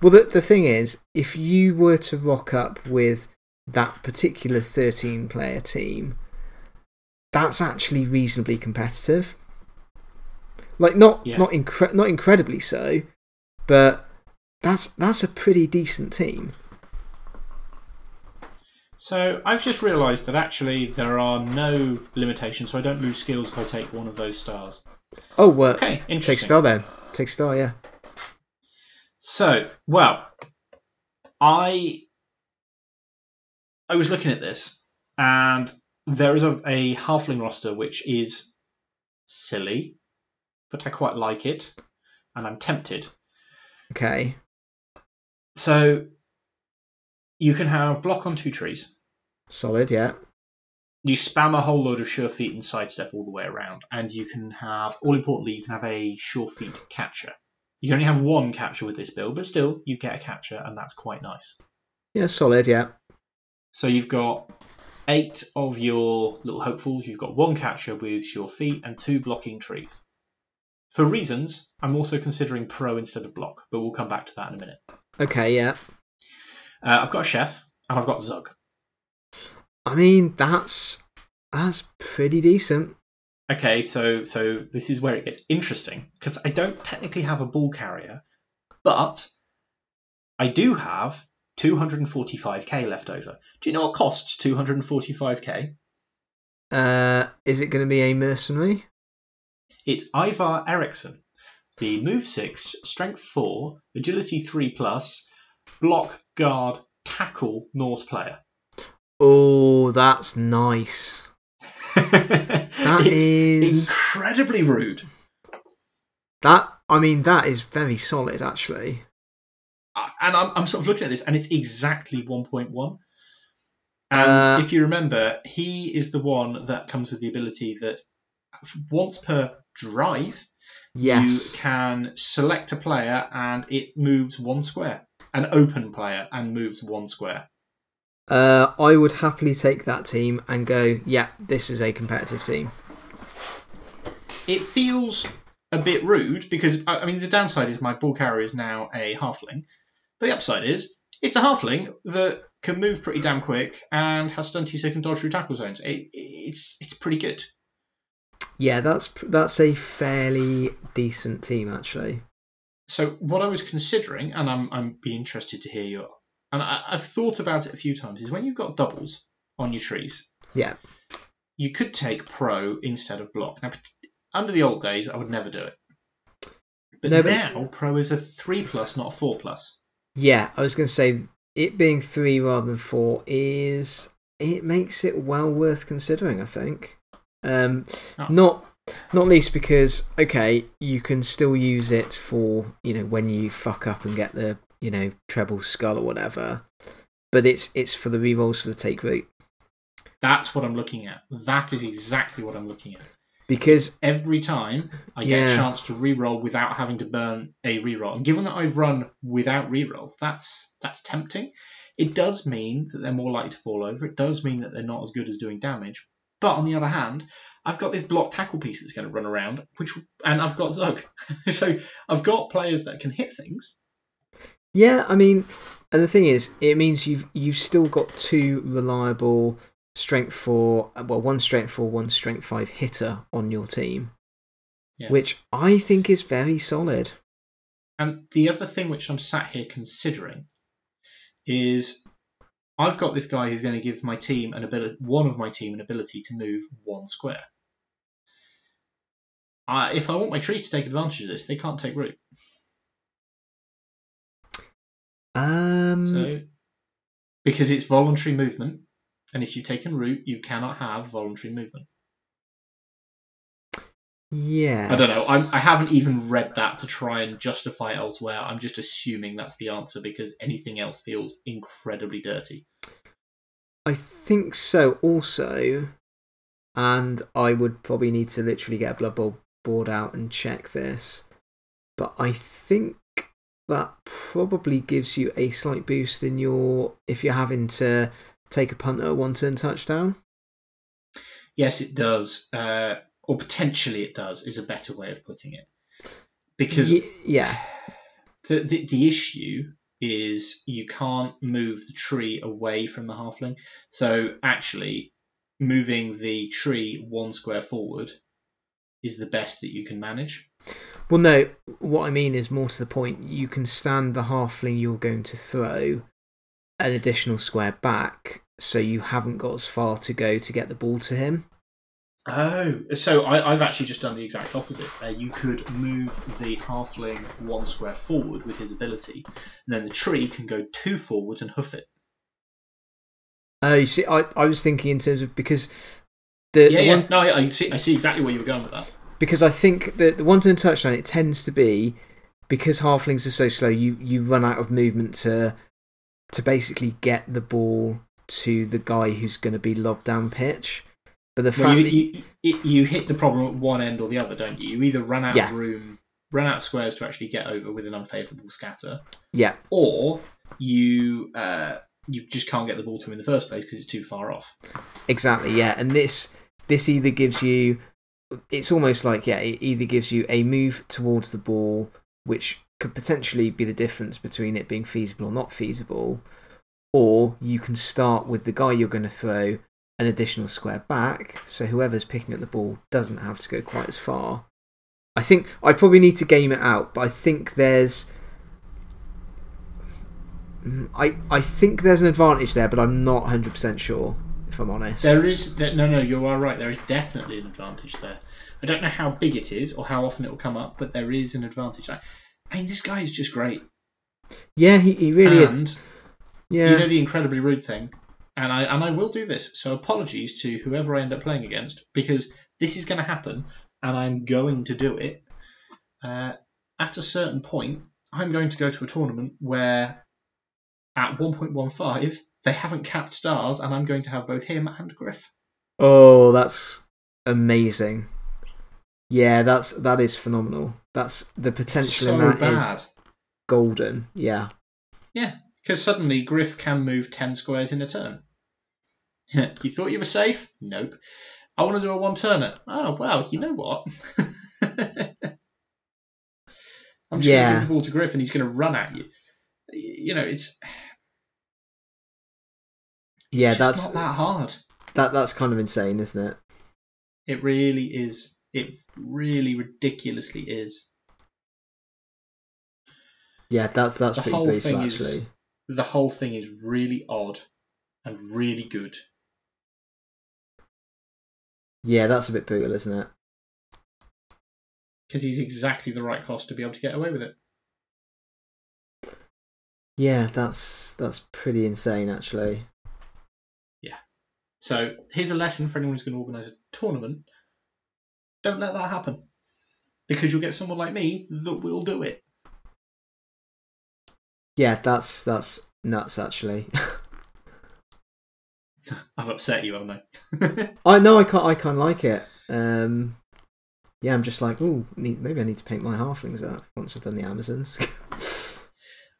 Well, the, the thing is, if you were to rock up with that particular 13 player team, that's actually reasonably competitive. Like, not, Yeah. not, incre- not incredibly so, but that's, that's a pretty decent team. So I've just realised that actually there are no limitations, so I don't lose skills if I take one of those stars. Oh, well, Okay, take. Star then. Take Star, yeah. So, well, I I was looking at this, and there is a, a halfling roster which is silly, but I quite like it, and I'm tempted. Okay. So, you can have block on two trees. Solid, yeah. You spam a whole load of sure feet and sidestep all the way around, and you can have, all importantly, you can have a sure feet catcher. You can only have one catcher with this build, but still, you get a catcher, and that's quite nice. Yeah, solid, yeah. So you've got eight of your little hopefuls. You've got one catcher with sure feet and two blocking trees. For reasons, I'm also considering pro instead of block, but we'll come back to that in a minute. Okay, yeah. Uh, I've got a chef and I've got Zug. I mean, that's, that's pretty decent. Okay, so so this is where it gets interesting because I don't technically have a ball carrier, but I do have 245k left over. Do you know what costs 245k? Uh, is it going to be a mercenary? It's Ivar Eriksson, the move six, strength four, agility three plus, block, guard, tackle Norse player. Oh, that's nice. <laughs> that is- incredibly rude. That I mean, that is very solid, actually. And I'm, I'm sort of looking at this, and it's exactly 1.1. And Uh, if you remember, he is the one that comes with the ability that once per drive, Yes. you can select a player and it moves one square. An open player and moves one square. Uh, I would happily take that team and go. Yeah, this is a competitive team. It feels a bit rude because, I I mean, the downside is my ball carrier is now a halfling. But the upside is it's a halfling that can move pretty damn quick and has stunty sick and dodge through tackle zones. It, it's, it's pretty good. Yeah, that's that's a fairly decent team, actually. So what I was considering, and I'm I'm be interested to hear your, and I, I've thought about it a few times, is when you've got doubles on your trees, Yeah. you could take pro instead of block. Now, under the old days, I would never do it, but No, but- now pro is a three plus, not a four plus. Yeah, I was going to say it being three rather than four is it makes it well worth considering. I think, um, Oh. not not least because okay, you can still use it for you know when you fuck up and get the you know treble skull or whatever, but it's it's for the rerolls for the take root That's what I'm looking at. That is exactly what I'm looking at. Because Every time I get a chance to reroll without having to burn a reroll, and given that I've run without rerolls, that's that's tempting. It does mean that they're more likely to fall over. It does mean that they're not as good as doing damage. But on the other hand, I've got this block tackle piece that's going to run around, which and I've got Zug, <laughs> so I've got players that can hit things. Yeah, I mean, and the thing is, it means you've you've still got two reliable strength four, well, one strength four, one strength five hitter on your team, Yeah. which I think is very solid. And the other thing which I'm sat here considering is I've got this guy who's going to give my team an ability, one of my team an ability to move one square. I, if I want my tree to take advantage of this, they can't take root. Um, So, because it's voluntary movement, and if you've taken root, you cannot have voluntary movement. yeah. I don't know. I'm, I haven't even read that to try and justify elsewhere. I'm just assuming that's the answer because anything else feels incredibly dirty. I think so also. And I would probably need to literally get a Blood Bowl board out and check this. But I think that probably gives you a slight boost in your. if you're having to take a punt at a one turn touchdown. Yes, it does. Uh, or potentially it does, is a better way of putting it. Because Ye- yeah. the, the, the issue is you can't move the tree away from the halfling. So actually, moving the tree one square forward is the best that you can manage. Well, no, what I mean is more to the point. You can stand the halfling you're going to throw an additional square back, so you haven't got as far to go to get the ball to him. Oh, so I, I've actually just done the exact opposite. Uh, you could move the halfling one square forward with his ability, and then the tree can go two forwards and hoof it. Oh, you see, I, I was thinking in terms of because the, Yeah, the yeah. one No, I, I see. I see exactly where you were going with that. because I think that the one turn touchdown it tends to be because halflings are so slow. You you run out of movement to to basically get the ball to the guy who's going to be lobbed down pitch. But the Well, fact you, you, you hit the problem at one end or the other, don't you? You either run out Yeah. of room, run out of squares to actually get over with an unfavourable scatter, yeah or you uh, you just can't get the ball to him in the first place because it's too far off. Exactly, yeah. And this this either gives you it's almost like yeah, it either gives you a move towards the ball, which could potentially be the difference between it being feasible or not feasible, or you can start with the guy you're going to throw an additional square back, so whoever's picking up the ball doesn't have to go quite as far. I think I probably need to game it out, but I think there's I, I think there's an advantage there, but I'm not 100% sure, if I'm honest. There is there, no, no, you are right. There is definitely an advantage there. I don't know how big it is or how often it will come up, but there is an advantage. I, I mean, this guy is just great. Yeah, he, he really is. and Yeah. you know the incredibly rude thing, and I and I will do this. So apologies to whoever I end up playing against because this is going to happen, and I'm going to do it. Uh, at a certain point, I'm going to go to a tournament where, at 1.15, they haven't capped stars, and I'm going to have both him and Griff. oh, that's amazing. Yeah, that's that is phenomenal. That's the potential so in that is bad. golden. Yeah. Yeah, because suddenly Griff can move 10 squares in a turn. <laughs> you thought you were safe? Nope. I want to do a one turner. Oh, well, you know what? <laughs> I'm just going to give the ball to Griff and he's going to run at you. You know, it's, it's Yeah, that's not that hard. that that's kind of insane, isn't it? It really is. It really ridiculously is. Yeah, that's that's The pretty whole brutal thing actually. is the whole thing is really odd and really good. Yeah, that's a bit brutal, isn't it? Because he's exactly the right cost to be able to get away with it. Yeah, that's that's pretty insane actually. Yeah. So here's a lesson for anyone who's going to organise a tournament. Don't let that happen. Because you'll get someone like me that will do it. Yeah, that's that's nuts actually. <laughs> I've upset you, haven't I? <laughs> I know I <laughs> can't I of like it. Um, yeah, I'm just like, ooh, need, maybe I need to paint my halflings up once I've done the Amazons.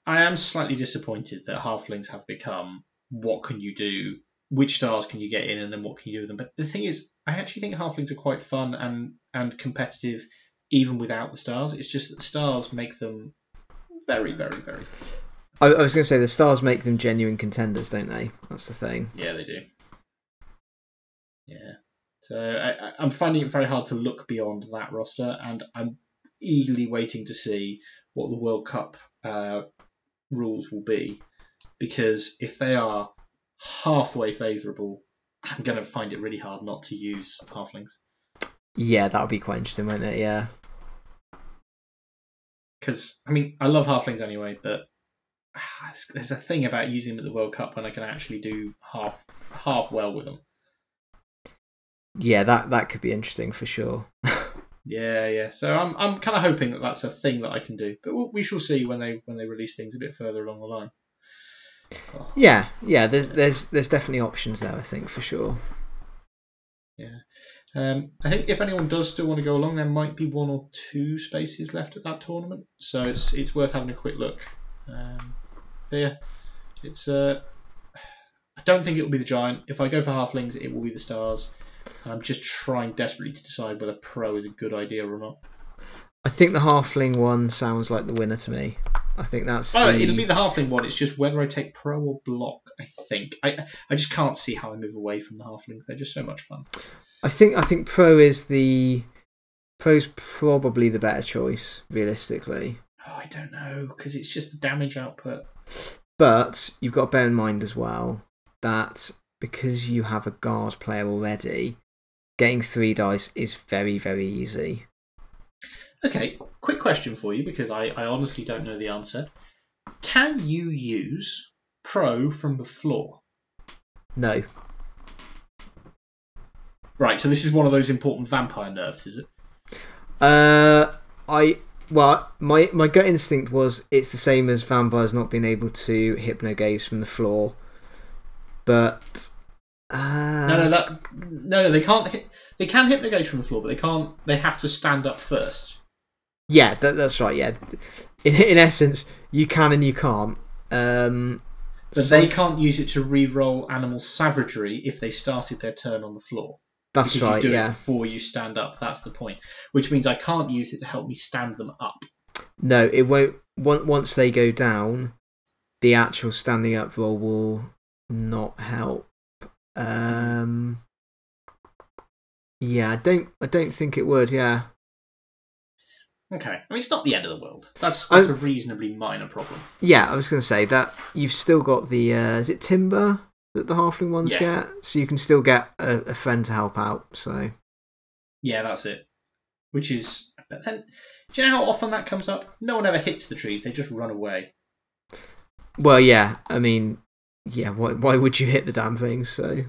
I am slightly disappointed that halflings have become what can you do, which stars can you get in, and then what can you do with them. But the thing is, I actually think halflings are quite fun and, and competitive even without the stars. It's just that the stars make them very, very, very. I, I was going to say the stars make them genuine contenders, don't they? That's the thing. Yeah, they do. Yeah. So I, I- I'm finding it very hard to look beyond that roster, and I'm eagerly waiting to see what the World Cup uh, rules will be, because if they are halfway favourable, I'm going to find it really hard not to use halflings. Yeah, that would be quite interesting, wouldn't it? Yeah. Because I mean, I love halflings anyway, but ah, there's a thing about using them at the World Cup when I can actually do half half well with them. Yeah, that that could be interesting for sure. <laughs> yeah, yeah. So I'm I'm kind of hoping that that's a thing that I can do, but we'll, we shall see when they when they release things a bit further along the line. Yeah, yeah. There's there's there's definitely options there. I think for sure. Yeah. Um, I think if anyone does still want to go along, there might be one or two spaces left at that tournament, so it's it's worth having a quick look. Um, but yeah, it's. Uh, I don't think it will be the giant. If I go for halflings, it will be the stars. I'm just trying desperately to decide whether pro is a good idea or not. I think the halfling one sounds like the winner to me. I think that's. Oh, the... it'll be the halfling one. It's just whether I take pro or block. I think I I just can't see how I move away from the halflings. They're just so much fun. I think I think pro is the pro's probably the better choice realistically. Oh, I don't know because it's just the damage output. But you've got to bear in mind as well that because you have a guard player already, getting three dice is very very easy. Okay, quick question for you because I, I honestly don't know the answer. Can you use pro from the floor? No. Right, so this is one of those important vampire nerfs, is it? Uh, I well, my my gut instinct was it's the same as vampires not being able to hypno gaze from the floor, but uh... no, no, that no, no, they can't. They can hypno gaze from the floor, but they can't. They have to stand up first. Yeah, that, that's right. Yeah, in, in essence, you can and you can't. Um, but so they can't use it to re-roll animal savagery if they started their turn on the floor. That's because right. You do yeah. It before you stand up, that's the point. Which means I can't use it to help me stand them up. No, it won't. Once they go down, the actual standing up roll will not help. Um, yeah, I don't. I don't think it would. Yeah. Okay, I mean it's not the end of the world. That's that's a reasonably minor problem. Yeah, I was going to say that you've still got the uh, is it timber that the halfling ones Yeah. get, so you can still get a, a friend to help out. So Yeah, that's it. Which is, but then, do you know how often that comes up? No one ever hits the trees; they just run away. well, yeah. I mean, yeah. Why why would you hit the damn things? So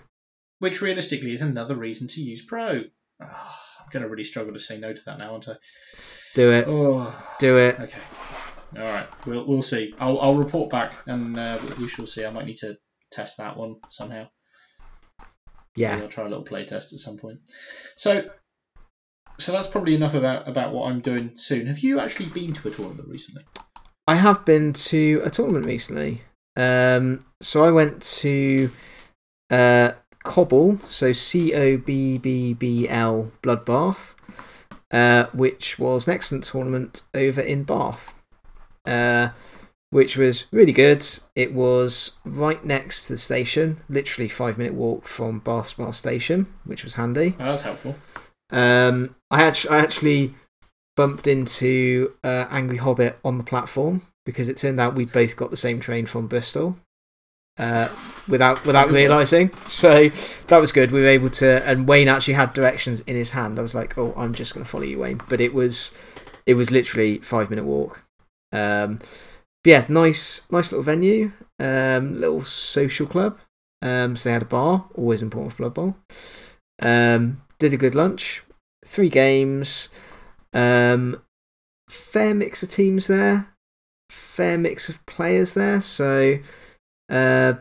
Which realistically is another reason to use pro. Ah, I'm going to really struggle to say no to that now, aren't I? Do it, Oh, do it. okay. All right, we'll we'll see. I'll I'll report back, and uh, we shall see. I might need to test that one somehow. Yeah. Maybe I'll try a little play test at some point. So, so that's probably enough about about what I'm doing soon. Have you actually been to a tournament recently? I have been to a tournament recently. Um, so I went to uh, Cobble, so C O B B B L Bloodbath, uh, which was an excellent tournament over in Bath, uh, which was really good. It was right next to the station, literally five minute walk from Bath Spa Station, which was handy. Oh, that's helpful. Um, I, actually, I actually bumped into uh, Angry Hobbit on the platform because it turned out we'd both got the same train from Bristol uh, without, without realising. So that was good. We were able to, and Wayne actually had directions in his hand. I was like, oh, I'm just going to follow you, Wayne. But it was, it was literally five minute walk. Um, yeah, nice, nice little venue, um, little social club. Um, so they had a bar, always important for Blood Bowl. Um, did a good lunch, three games, um, fair mix of teams there, fair mix of players there. So, uh,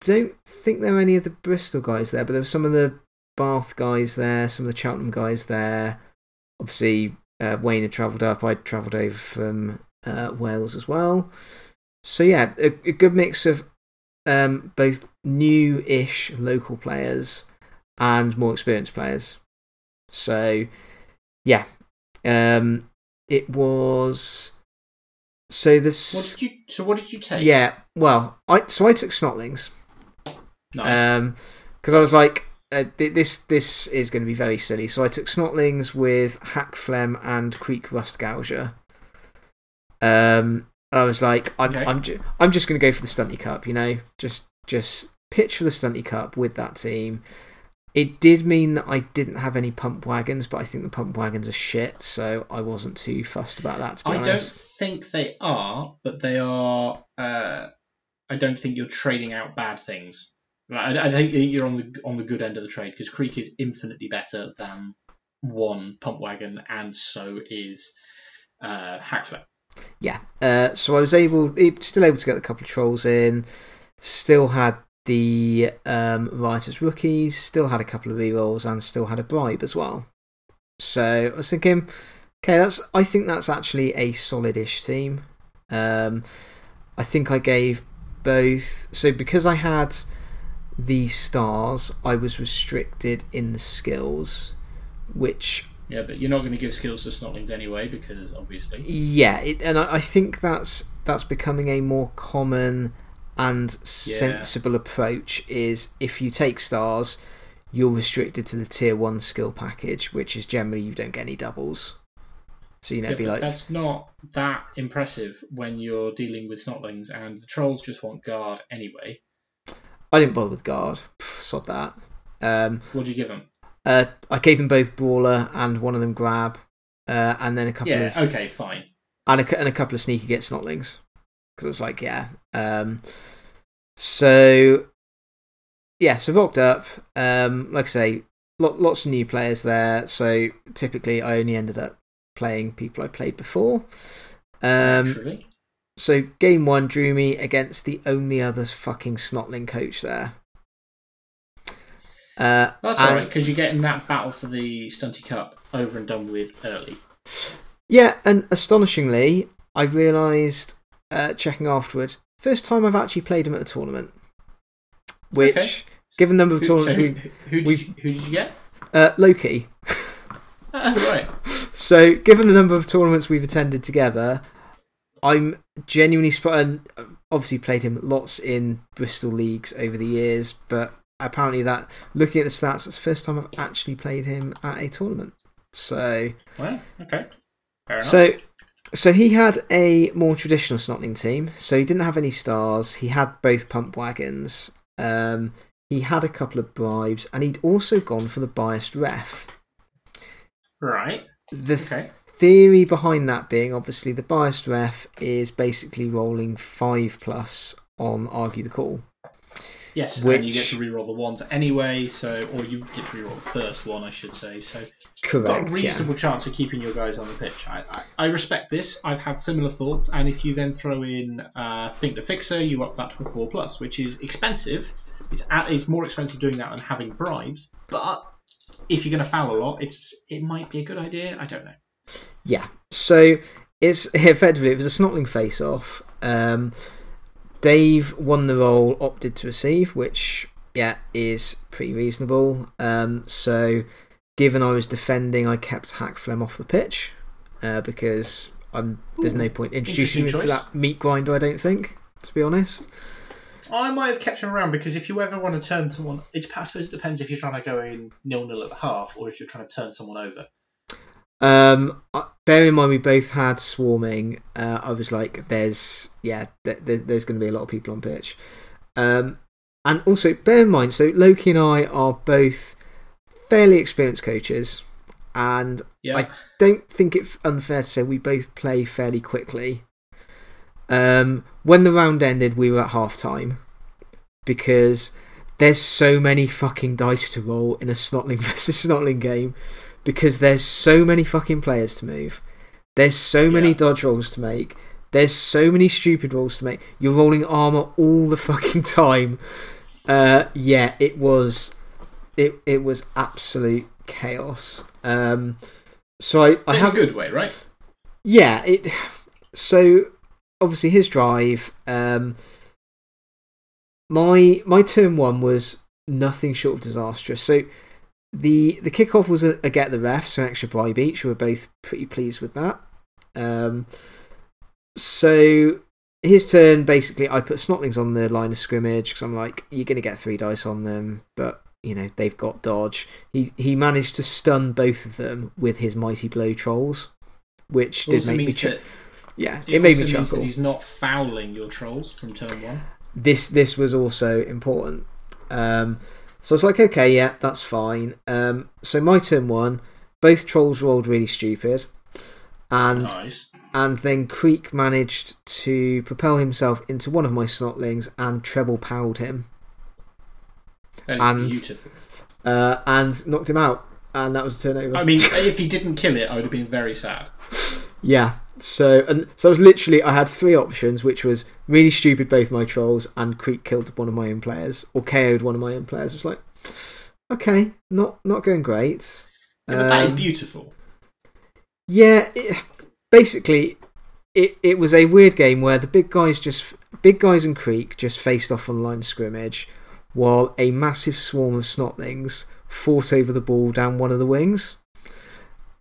don't think there were any of the Bristol guys there, but there were some of the Bath guys there, some of the Cheltenham guys there. Obviously, uh, Wayne had travelled up, I'd travelled over from uh, Wales as well. So, yeah, a, a good mix of um, both new ish local players and more experienced players. So, yeah. Um, it was. So this. What did you? So what did you take? Yeah, well, I so I took Snotlings. Nice. Um, because I was like, uh, th- this this is going to be very silly. So I took Snotlings with Hakflem and Kreek Rustgouger. Um, I was like, I'm Okay. I'm ju- I'm just going to go for the Stunty Cup. You know, just just pitch for the Stunty Cup with that team. It did mean that I didn't have any pump wagons, but I think the pump wagons are shit, so I wasn't too fussed about that. To be I honest. don't think they are, but they are. Uh, I don't think you're trading out bad things. I, I think you're on the on the good end of the trade because Kreek is infinitely better than one pump wagon, and so is uh. Yeah. Uh, so I was able, still able to get a couple of trolls in. Still had the um, Riotous Rookies, still had a couple of rerolls, and still had a bribe as well. So I was thinking, okay, that's, I think that's actually a solid ish team. Um, I think I gave both. So because I had the stars, I was restricted in the skills, which Yeah, but you're not going to give skills to Snotlings anyway because obviously. yeah, it, and I, I think that's that's becoming a more common and sensible approach. Is if you take stars, you're restricted to the tier one skill package, which is generally you don't get any doubles. So you know, Yeah, be like, that's not that impressive when you're dealing with Snotlings, and the trolls just want guard anyway. I didn't bother with guard. Pff, sod that. Um, What do you give them? uh, I gave them both brawler and one of them grab, uh, and then a couple Yeah, of okay, fine. and a, and a couple of sneaky get snotlings because I was like, yeah. Um, so yeah, so rocked up. Um, like I say, lo- lots of new players there. So typically, I only ended up playing people I played before. Um, so game one drew me against the only other fucking snotling coach there. Uh, That's and- alright, because you're getting that battle for the Stunty Cup over and done with early. Yeah, and astonishingly, I realised uh, checking afterwards, first time I've actually played him at a tournament. Which, Okay. given the number of Who, so tournaments who, we. who, did we've- you, who did you get? Uh, Loki. Ah, right. <laughs> So, given the number of tournaments we've attended together, I'm genuinely. And obviously, played him lots in Bristol leagues over the years, but apparently, that looking at the stats, it's the first time I've actually played him at a tournament. So. Well, okay. Fair enough. So, so he had a more traditional Snotling team. So he didn't have any stars. He had both pump wagons. Um, he had a couple of bribes, and he'd also gone for the biased ref. right. The Okay. theory behind that being obviously the biased ref is basically rolling five plus on argue the call. Yes, and you get Which- to reroll the ones anyway, so or you get to reroll the first one, I should say. So Correct. got a yeah. reasonable chance of keeping your guys on the pitch. I, I, I respect this. I've had similar thoughts, and if you then throw in uh, Fink Da Fixer, you up that to a four plus, which is expensive. It's at, it's more expensive doing that than having bribes, but if you're going to foul a lot, it's it might be a good idea. I don't know. Yeah. So it's <laughs> effectively it was a Snotling face off. Um, Dave won the roll, opted to receive, which yeah is pretty reasonable. Um, so given I was defending, I kept Hakflem off the pitch uh, because I'm, there's no point introducing him into that meat grinder. I don't think, to be honest. I might have kept him around because if you ever want to turn someone, it's I suppose it depends if you're trying to go in nil nil at the half or if you're trying to turn someone over. Um, bear in mind we both had swarming. Uh, I was like, there's yeah, th- th- there's going to be a lot of people on pitch. Um, and also bear in mind, so Loki and I are both fairly experienced coaches, and Yeah, I don't think it's unfair to say we both play fairly quickly. Um, when the round ended, we were at half time because there's so many fucking dice to roll in a Snotling <laughs> versus Snotling game because there's so many fucking players to move. There's so many Yeah. dodge rolls to make. There's so many stupid rolls to make. You're rolling armor all the fucking <laughs> time. Uh, yeah, it was, it it was absolute chaos. Um, so I, I in have a good way, right? yeah, it. So obviously his drive. Um, my my turn one was nothing short of disastrous. So the the kickoff was a, a get the ref, so an extra bribe each. We were both pretty pleased with that. Um, so his turn basically, I put Snotlings on the line of scrimmage because I'm like, you're going to get three dice on them, but you know they've got dodge. He he managed to stun both of them with his mighty blow trolls, which did make me means ch- that yeah, it, it, made me chuckle. he's not fouling your trolls from turn one. This this was also important. Um, So I was like, okay, yeah, that's fine. Um, so my turn one, both trolls rolled really stupid. And Nice. and then Creek managed to propel himself into one of my snotlings and treble powered him And- beautiful. uh, and knocked him out. And that was a turnover. I mean, if he didn't kill it, I would have been very sad. Yeah. So and so I was literally I had three options, which was really stupid both my trolls and Kreek killed one of my own players or KO'd one of my own players. It was like, okay, not not going great. Yeah, but that is Um, beautiful. Yeah, it, basically, it it was a weird game where the big guys just big guys and Kreek just faced off on line scrimmage, while a massive swarm of snotlings fought over the ball down one of the wings.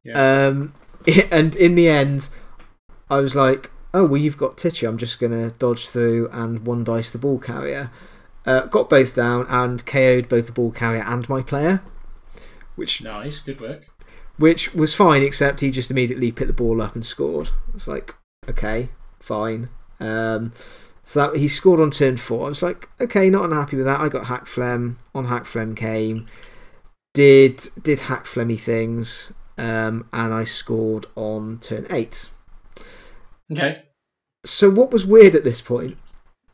Yeah. Um, <laughs> and in the end, I was like, "Oh well, you've got Titchy. I'm just gonna dodge through and one dice the ball carrier." Uh, got both down and KO'd both the ball carrier and my player, which nice. Good work. which was fine, except he just immediately picked the ball up and scored. I was like, okay, fine. Um, so that, he scored on turn four. I was like, okay, not unhappy with that. I got Hakflem. On Hakflem came, did did Hakflemmy things, um, and I scored on turn eight. Okay. So what was weird at this point?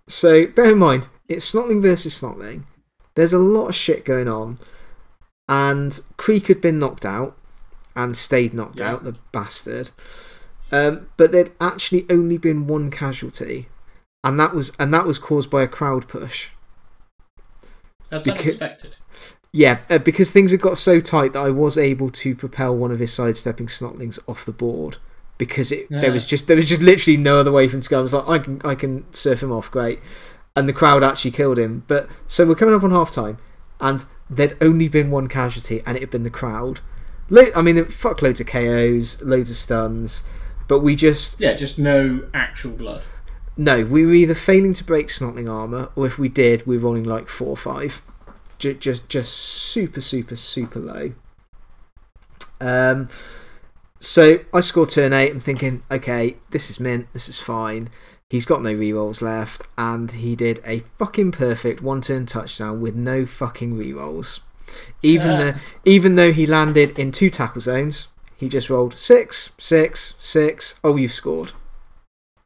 So bear in mind, it's Snotling versus Snotling. There's a lot of shit going on, and Kreek had been knocked out and stayed knocked Yeah. out, the bastard. Um, but there'd actually only been one casualty, and that was and that was caused by a crowd push. That's Becau- unexpected. Yeah, uh, because things had got so tight that I was able to propel one of his sidestepping snotlings off the board because it there was just there was just literally no other way for him to go. I was like, I can I can surf him off, great, and the crowd actually killed him. But so we're coming up on half time, and there'd only been one casualty, and it had been the crowd. Lo- I mean, fuck loads of KOs, loads of stuns, but we just Yeah, just no actual blood. no, we were either failing to break snotling armor, or if we did, we were rolling like four or five. J- just, just super, super, super low. Um, so I score turn eight. I'm thinking, okay, this is mint. This is fine. He's got no rerolls left, and he did a fucking perfect one turn touchdown with no fucking rerolls. Even Ah. though, even though he landed in two tackle zones, he just rolled six, six, six. Oh, you've scored.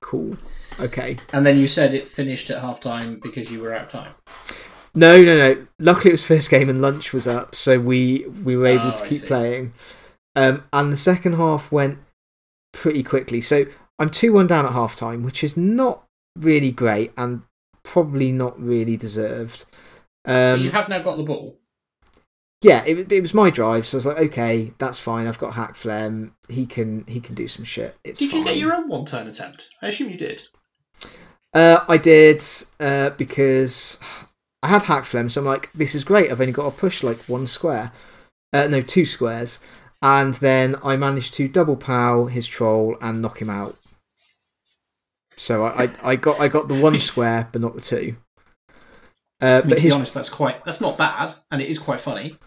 Cool. Okay. And then you said it finished at half time because you were out of time. No, no, no. Luckily, it was first game and lunch was up, so we we were able Oh, to keep playing. Um, and the second half went pretty quickly. So I'm two one down at half time, which is not really great and probably not really deserved. Um, you have now got the ball. yeah, it, it was my drive, so I was like, okay, that's fine. I've got Hakflem. He can he can do some shit. It's Did you get your own one turn attempt? I assume you did. Uh, I did uh, because I had Hakflem, so I'm like, this is great. I've only got to push like one square, uh, no, two squares, and then I managed to double pow his troll and knock him out. So I, I, I got I got the one <laughs> square, but not the two. Uh, I mean, but to his be honest, that's quite that's not bad, and it is quite funny.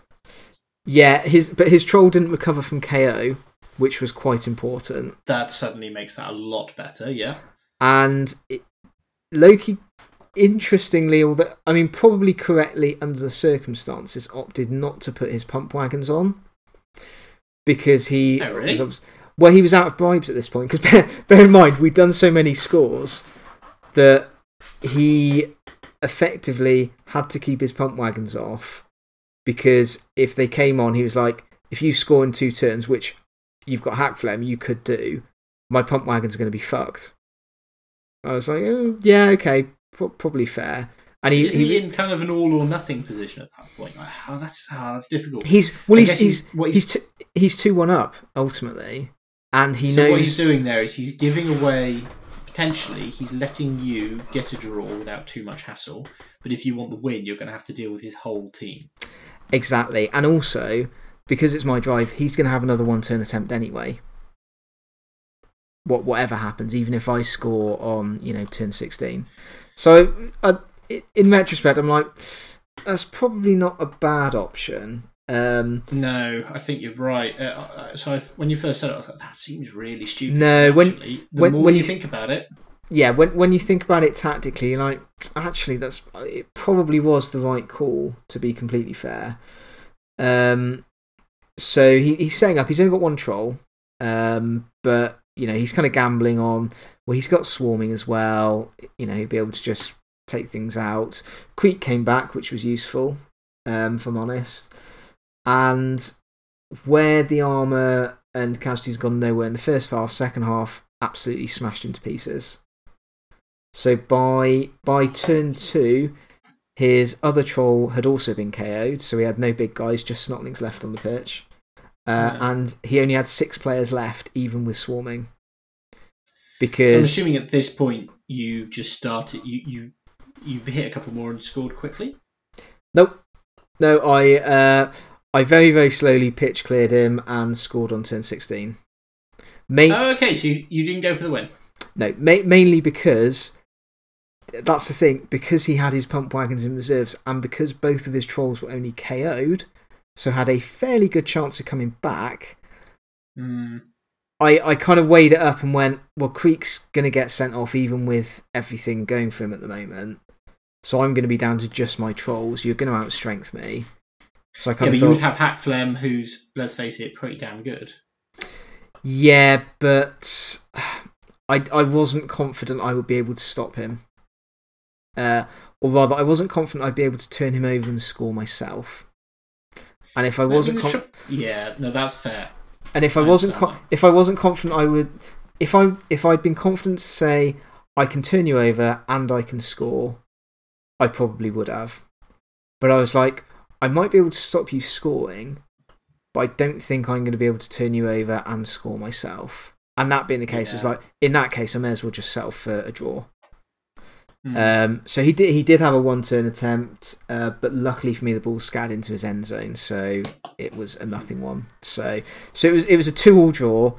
yeah his but his troll didn't recover from KO, which was quite important. That suddenly makes that a lot better. Yeah. and it, Loki, interestingly, although I mean probably correctly under the circumstances, opted not to put his pump wagons on because he Oh, really? was well he was out of bribes at this point. Because <laughs> bear, bear in mind we'd done so many scores that he effectively had to keep his pump wagons off because if they came on, he was like, if you score in two turns, which you've got Hakflem, you could do, my pump wagon's going to be fucked. I was like, oh, yeah, okay, pro- probably fair. And he, Isn't he, he, in kind of an all or nothing position at that point? Like, oh, that's oh, that's difficult. he's well, he's he's he's- he's two, he's two one up ultimately, and he so knows what he's doing there is he's giving away potentially he's letting you get a draw without too much hassle. But if you want the win, you're going to have to deal with his whole team. exactly, and also because it's my drive, he's going to have another one turn attempt anyway. What whatever happens, even if I score on you know turn sixteen, so uh, i- in retrospect, I'm like, that's probably not a bad option. Um, No, I think you're right. Uh, uh, so I, when you first said it, I was like, that seems really stupid. No, when- Actually, the when- more when you you- think about it, yeah, when, when you think about it tactically, you're like, actually, that's, it probably was the right call, to be completely fair. Um, so he, he's setting up, he's only got one troll, um, but, you know, he's kind of gambling on, well, he's got swarming as well. You know, he'll be able to just take things out. Kreek came back, which was useful, um, if I'm honest. And where the armour and casualties gone nowhere in the first half, second half, absolutely smashed into pieces. So by, by turn two, his other troll had also been KO'd, so he had no big guys, just Snotlings left on the pitch. Uh, yeah. And he only had six players left, even with swarming. Because. I'm assuming at this point you just started, you, you, you've hit a couple more and scored quickly? Nope. No, I, uh, I very, very slowly pitch cleared him and scored on turn 16. Main oh, okay, so you, you didn't go for the win? No, ma mainly because that's the thing, because he had his pump wagons in reserves and because both of his trolls were only KO'd, so had a fairly good chance of coming back. Mm. I, I kind of weighed it up and went, well, Kreek's going to get sent off even with everything going for him at the moment. So I'm going to be down to just my trolls. You're going to outstrength me. So I kind yeah, of but thought, you would have Hakflem, who's, let's face it, pretty damn good. Yeah, but I, I wasn't confident I would be able to stop him. Uh, or rather, I wasn't confident I'd be able to turn him over and score myself. And if I wasn't, yeah, no, that's fair. And if I, I wasn't, if I wasn't confident, I would. If I if I'd been confident to say I can turn you over and I can score, I probably would have. But I was like, I might be able to stop you scoring, but I don't think I'm going to be able to turn you over and score myself. And that being the case, yeah. was like, in that case, I may as well just settle for a draw. Mm. Um, so he did, he did have a one turn attempt, uh, but luckily for me, the ball scattered into his end zone, so it was a nothing one. So, so it, was, it was a two all draw.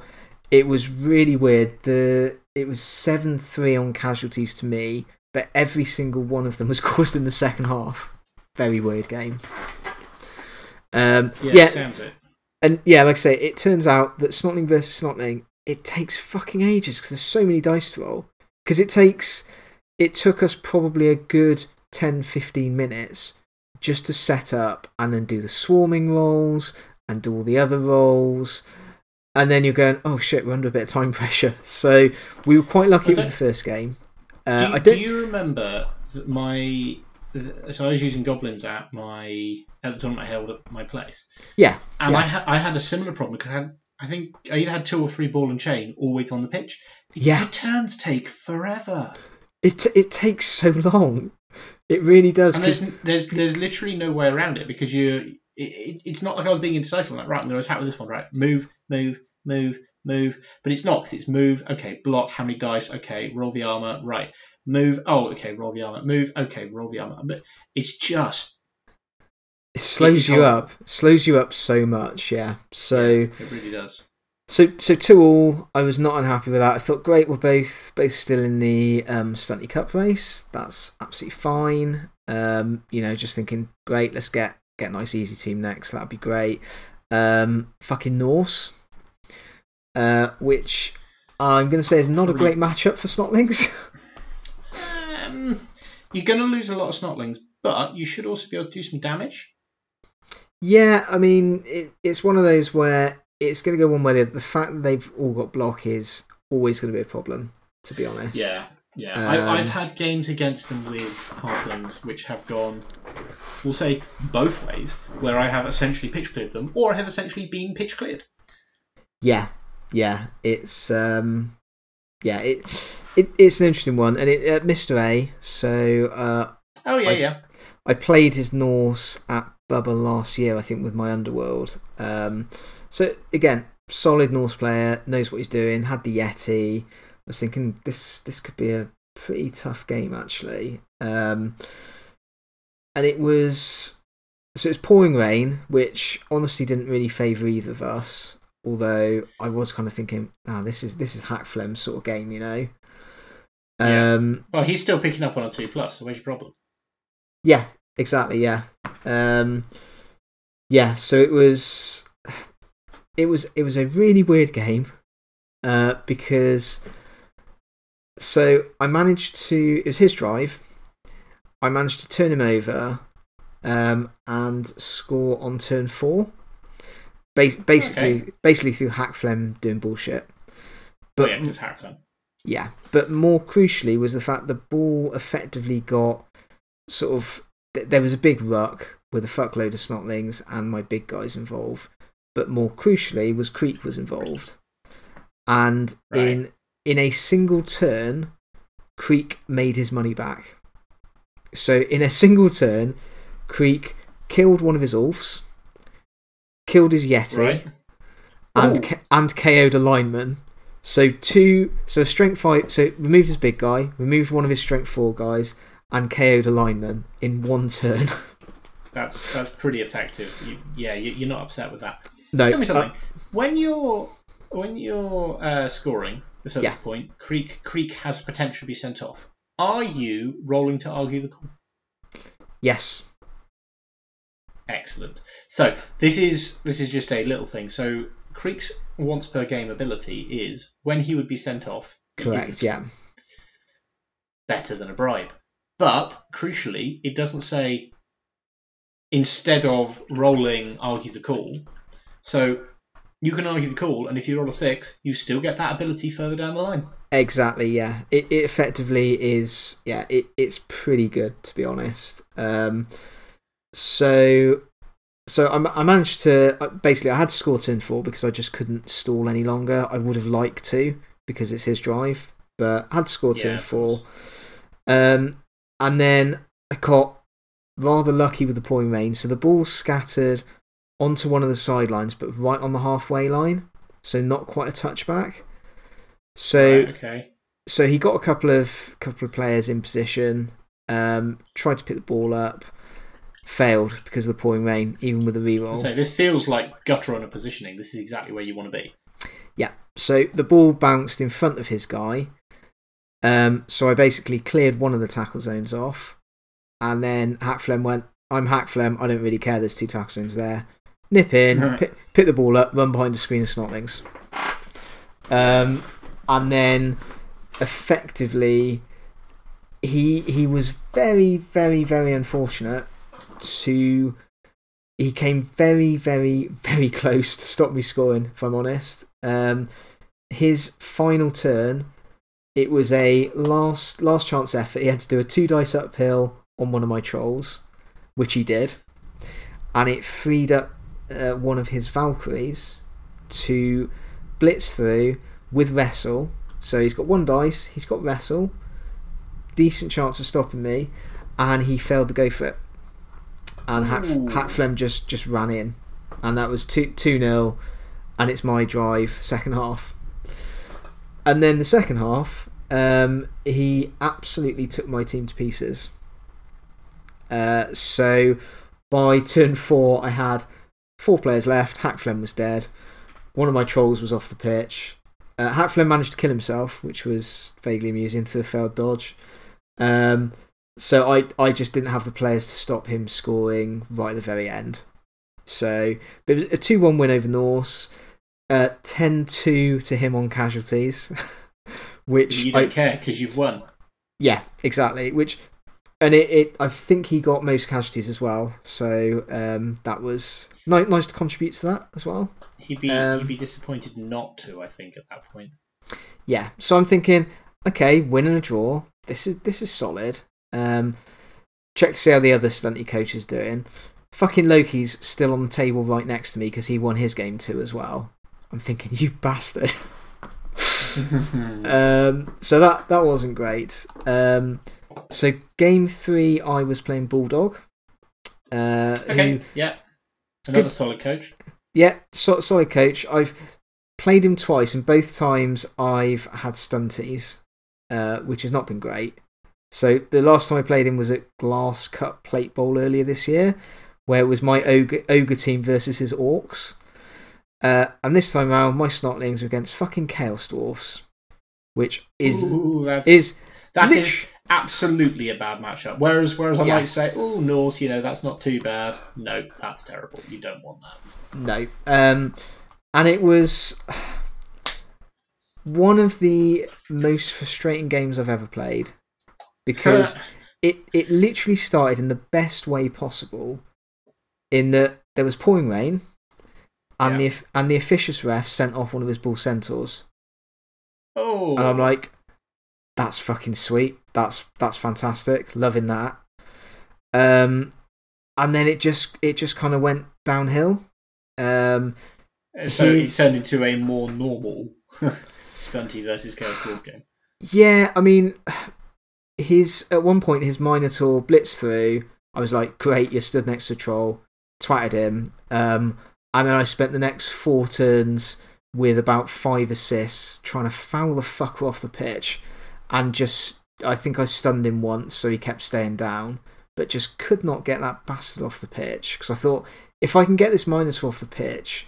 It was really weird. The, it was 7 3 on casualties to me, but every single one of them was <laughs> caused in the second half. Very weird game. Um, yeah, yeah. And yeah, like I say, it turns out that Snotling versus Snotling, it takes fucking ages because there's so many dice to roll. Because it takes it took us probably a good 10 15 minutes just to set up and then do the swarming rolls and do all the other rolls. And then you're going, oh shit, we're under a bit of time <laughs> pressure. So we were quite lucky it was the first game. Uh, do, you, do you remember my. So I was using goblins at my at the tournament I held at my place. Yeah. And yeah. I, ha- I had a similar problem because I, had, I think I either had two or three ball and chain always on the pitch. Yeah. The turns take forever. It, it takes so long. It really does. And there's, there's, there's literally no way around it because you. It, it's not like I was being indecisive. I'm like, right, I'm going to attack with this one, right? Move, move, move, move. But it's not because it's move, okay, block, how many dice, okay, roll the armor, right. Move, oh, okay, roll the armor. Move, okay, roll the armor. But it's just. It slows you up. Slows you up so much, yeah. So. Yeah, it really does. So, so two all, I was not unhappy with that. I thought, great, we're both both still in the um, Cup race. That's absolutely fine. Um, you know, just thinking, great, let's get get a nice easy team next. That'd be great. Um, fucking Norse, uh, which I'm going to say is not a great matchup for Snotlings. um, you're going to lose a lot of Snotlings, but you should also be able to do some damage. Yeah, I mean, it, it's one of those where it's going to go one way. The, the fact that they've all got block is always going to be a problem, to be honest. Yeah, yeah. Um, I, have had games against them with halflings which have gone, we'll say, both ways, where I have essentially pitch cleared them, or I have essentially been pitch cleared. Yeah, yeah. It's um, yeah. It, it it's an interesting one, and it uh, Mr. A. So uh, oh yeah, I, yeah. I played his Norse at Bubba last year, I think, with my Underworld. Um, so again, solid Norse player, knows what he's doing, had the Yeti. I was thinking this, this could be a pretty tough game, actually. Um, and it was. So it was pouring rain, which honestly didn't really favour either of us. Although I was kind of thinking, ah, oh, this is this is Hakflem's sort of game, you know. Um, yeah. Well, he's still picking up on a two plus. So where's your problem? Yeah, exactly. Yeah. Um, yeah. So it was it was it was a really weird game uh, because so I managed to. It was his drive. I managed to turn him over um, and score on turn four. Ba basically, Okay. basically through Hakflem doing bullshit. But But yeah, it's Hakflem. yeah, but more crucially was the fact the ball effectively got sort of. th- There was a big ruck with a fuckload of snotlings and my big guys involved. But more crucially was Kreek was involved. And Right. in, in a single turn, Kreek made his money back. So in a single turn, Kreek killed one of his Ulfs, killed his Yeti, Right? and, Ooh. And KO'd a lineman. So two, so a strength five, so removed his big guy, removed one of his strength four guys, and KO'd a lineman in one turn. <laughs> That's that's pretty effective. You, yeah, you, you're not upset with that. no, Tell me uh, when you're when you're uh, scoring this at Yeah. this point, Kreek Kreek has potential to be sent off. Are you rolling to argue the call? yes, Excellent. So this is this is just a little thing. So Kreek's once per game ability is when he would be sent off. correct, yeah, Better than a bribe, but crucially, it doesn't say instead of rolling argue the call. So you can argue the call, and if you roll a six, you still get that ability further down the line. exactly, yeah. It, it effectively is, yeah, it, it's pretty good to be honest. Um, so, so I, I managed to uh, basically I had to score turn four because I just couldn't stall any longer. I would have liked to because it's his drive, but I had to score Yeah, turn of four. Um, and then I got rather lucky with the pouring rain. So the ball scattered onto one of the sidelines, but right on the halfway line. So not quite a touchback. So Right, okay. so he got a couple of couple of players in position. Um, tried to pick the ball up, failed because of the pouring rain, even with a reroll. So this feels like gutter runner positioning. This is exactly where you want to be. Yeah. So the ball bounced in front of his guy. Um, so I basically cleared one of the tackle zones off. And then Hakflem went, I'm Hakflem. I don't really care. There's two tackle zones there. Nip in, Right. pick, pick the ball up, run behind the screen of snotlings. Um, and then effectively, he, he was very, very, very unfortunate to. He came very, very, very close to stop me scoring, if I'm honest. Um, his final turn, it was a last last chance effort. He had to do a two dice uphill on one of my trolls, which he did, and it freed up uh, one of his Valkyries to blitz through with wrestle. So he's got one dice, he's got wrestle, decent chance of stopping me, and he failed to go for it. And Hat, Ooh. Hakflem just, just ran in, and that was 2 2 0, and it's my drive, second half. And then the second half, um, he absolutely took my team to pieces. Uh, so by turn four, I had four players left. Hakflem was dead. One of my trolls was off the pitch. Uh, Hakflem managed to kill himself, which was vaguely amusing through a failed dodge. Um, so I, I just didn't have the players to stop him scoring right at the very end. So but it was a 2 1 win over Norse. Uh, 10 2 to him on casualties. <laughs> which You I, don't care because you've won. yeah, exactly. Which, and it, it, I think he got most casualties as well. So um, that was ni- nice to contribute to that as well. He'd be Um, he'd be disappointed not to. I think at that point. Yeah. So I'm thinking, okay, win and a draw. This is this is solid. Um, check to see how the other stunty coach is doing. Fucking Loki's still on the table right next to me because he won his game too as well. I'm thinking, you bastard. <laughs> Um, so that that wasn't great. Um, so game three, I was playing Bulldog. Uh, okay. who- Yeah. Another solid coach. yeah, so, solid coach. I've played him twice, and both times I've had stunties, uh, which has not been great. So the last time I played him was at Glass Cup Plate Bowl earlier this year, where it was my ogre, ogre team versus his orcs. Uh, and this time around, my snotlings were against fucking Chaos Dwarfs, which is Ooh, that's, is that is absolutely a bad matchup. Whereas whereas I Yeah. might say, oh Norse, you know that's not too bad. No, that's terrible. You don't want that. No. Um, and it was. one of the most frustrating games I've ever played because <laughs> it, it literally started in the best way possible. In that there was pouring rain, and, Yeah. the, and the officious ref sent off one of his bull centaurs. oh, And I'm like, that's fucking sweet. That's, that's fantastic. Loving that. Um, and then it just, it just kind of went downhill. Um, so it his- turned into a more normal <laughs> Stunty versus Chaos Dwarf game. Yeah, I mean, his at one point his Minotaur blitzed through. I was like, great, you stood next to a troll, twatted him. Um, and then I spent the next four turns with about five assists trying to foul the fucker off the pitch. And just, I think I stunned him once, so he kept staying down, but just could not get that bastard off the pitch. Because I thought, if I can get this Minotaur off the pitch,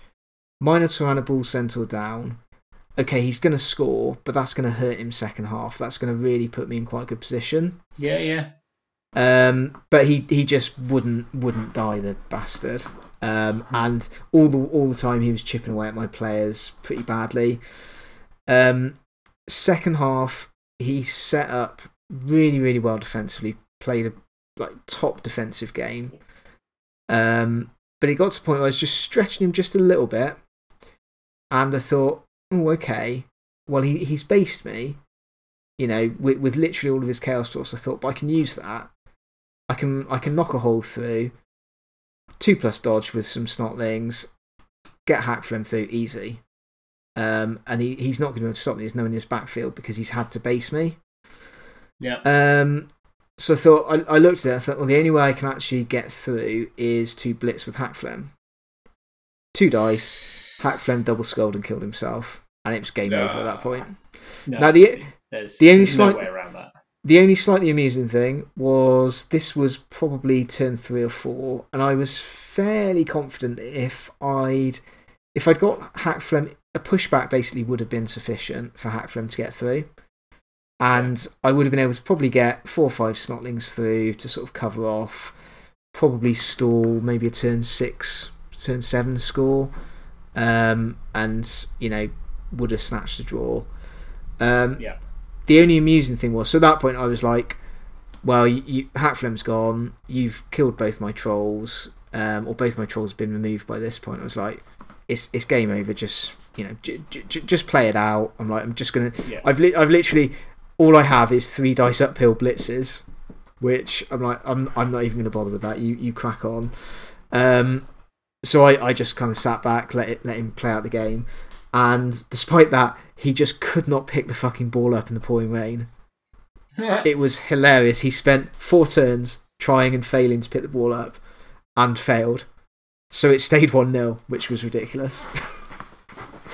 Minotaur and a Bull Centaur down, okay, he's going to score, but that's going to hurt him second half. That's going to really put me in quite a good position. Yeah, yeah. Um, but he, he just wouldn't wouldn't die, the bastard. Um, and all the all the time he was chipping away at my players pretty badly. Um, second half, he set up really really well defensively. Played a like top defensive game. Um, but it got to the point where I was just stretching him just a little bit, and I thought, oh okay, well he he's based me, you know, with with literally all of his chaos dwarfs. I thought, but I can use that. I can I can knock a hole through. Two plus dodge with some snotlings. Get Hakflem through easy. Um, and he, he's not going to be able to stop me. There's no one in his backfield because he's had to base me. Yeah. Um, so I thought I, I looked at it. I thought, well, the only way I can actually get through is to blitz with Hakflem. Two dice, Hakflem double skulled and killed himself, and it was game over at that point. No, Now, the- there's, the only there's no way around that. The only slightly amusing thing was this was probably turn three or four, and I was fairly confident that if I'd if I'd got Hakflem, a pushback basically would have been sufficient for Hakflem to get through, and I would have been able to probably get four or five snotlings through to sort of cover off, probably stall maybe a turn six, turn seven score, um, and you know would have snatched the draw. Um, Yeah. the only amusing thing was, so at that point I was like, well, you, you, Hakflem's gone, you've killed both my trolls, um, or both my trolls have been removed by this point. I was like, it's, it's game over, just, you know, j- j- j- just play it out. I'm like, I'm just going to, Yeah. I've, li- I've literally, all I have is three dice uphill blitzes, which I'm like, I'm, I'm not even going to bother with that. You, you crack on. Um, so I, I just kind of sat back, let, it, let him play out the game. And despite that, he just could not pick the fucking ball up in the pouring rain. <laughs> It was hilarious. He spent four turns trying and failing to pick the ball up and failed. So it stayed 1 0, which was ridiculous.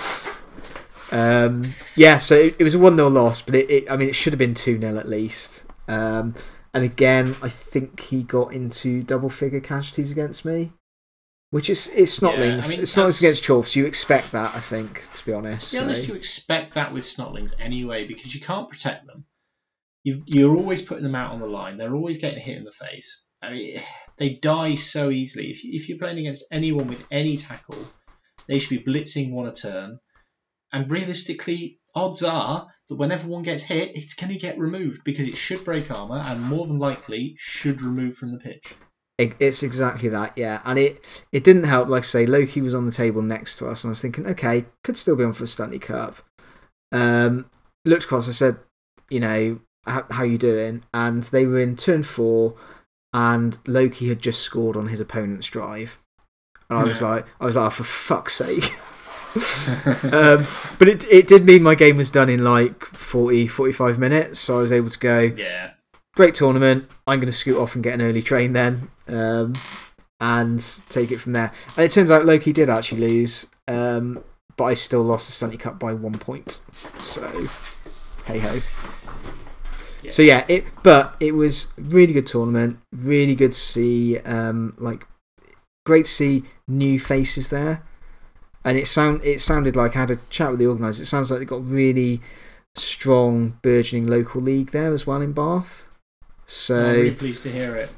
<laughs> um, yeah, so it, it was a 1 0 loss, but it, it, I mean, it should have been 2 0 at least. Um, and again, I think he got into double figure casualties against me. Which is it's not Yeah, I links. mean, it's not that's- against Chorfs. You expect that, I think, to be honest. To be honest, so- you expect that with snotlings anyway because you can't protect them. you you're always putting them out on the line. They're always getting hit in the face. I mean, they die so easily. If, if you're playing against anyone with any tackle, they should be blitzing one a turn. And realistically, odds are that whenever one gets hit, it's going to get removed because it should break armor and more than likely should remove from the pitch. It- It's exactly that, yeah. And it, it didn't help, like I say, Loki was on the table next to us, and I was thinking, okay, could still be on for a Stunty Cup. Um, looked across, I said, you know, how, how you doing? And they were in turn four, and Loki had just scored on his opponent's drive. And I was Yeah. like, I was like, oh, for fuck's sake. <laughs> um, but it, it did mean my game was done in like 40, 45 minutes, so I was able to go, yeah. Great tournament. I'm going to scoot off and get an early train then, um, and take it from there. And it turns out Loki did actually lose, um, but I still lost the Stunty Cup by one point. So, hey ho. Yeah. So yeah, it but it was really good tournament. Really good to see, um, like, great to see new faces there. And it sound it sounded like I had a chat with the organisers. It sounds like they got really strong, burgeoning local league there as well in Bath. So I'm really pleased to hear it.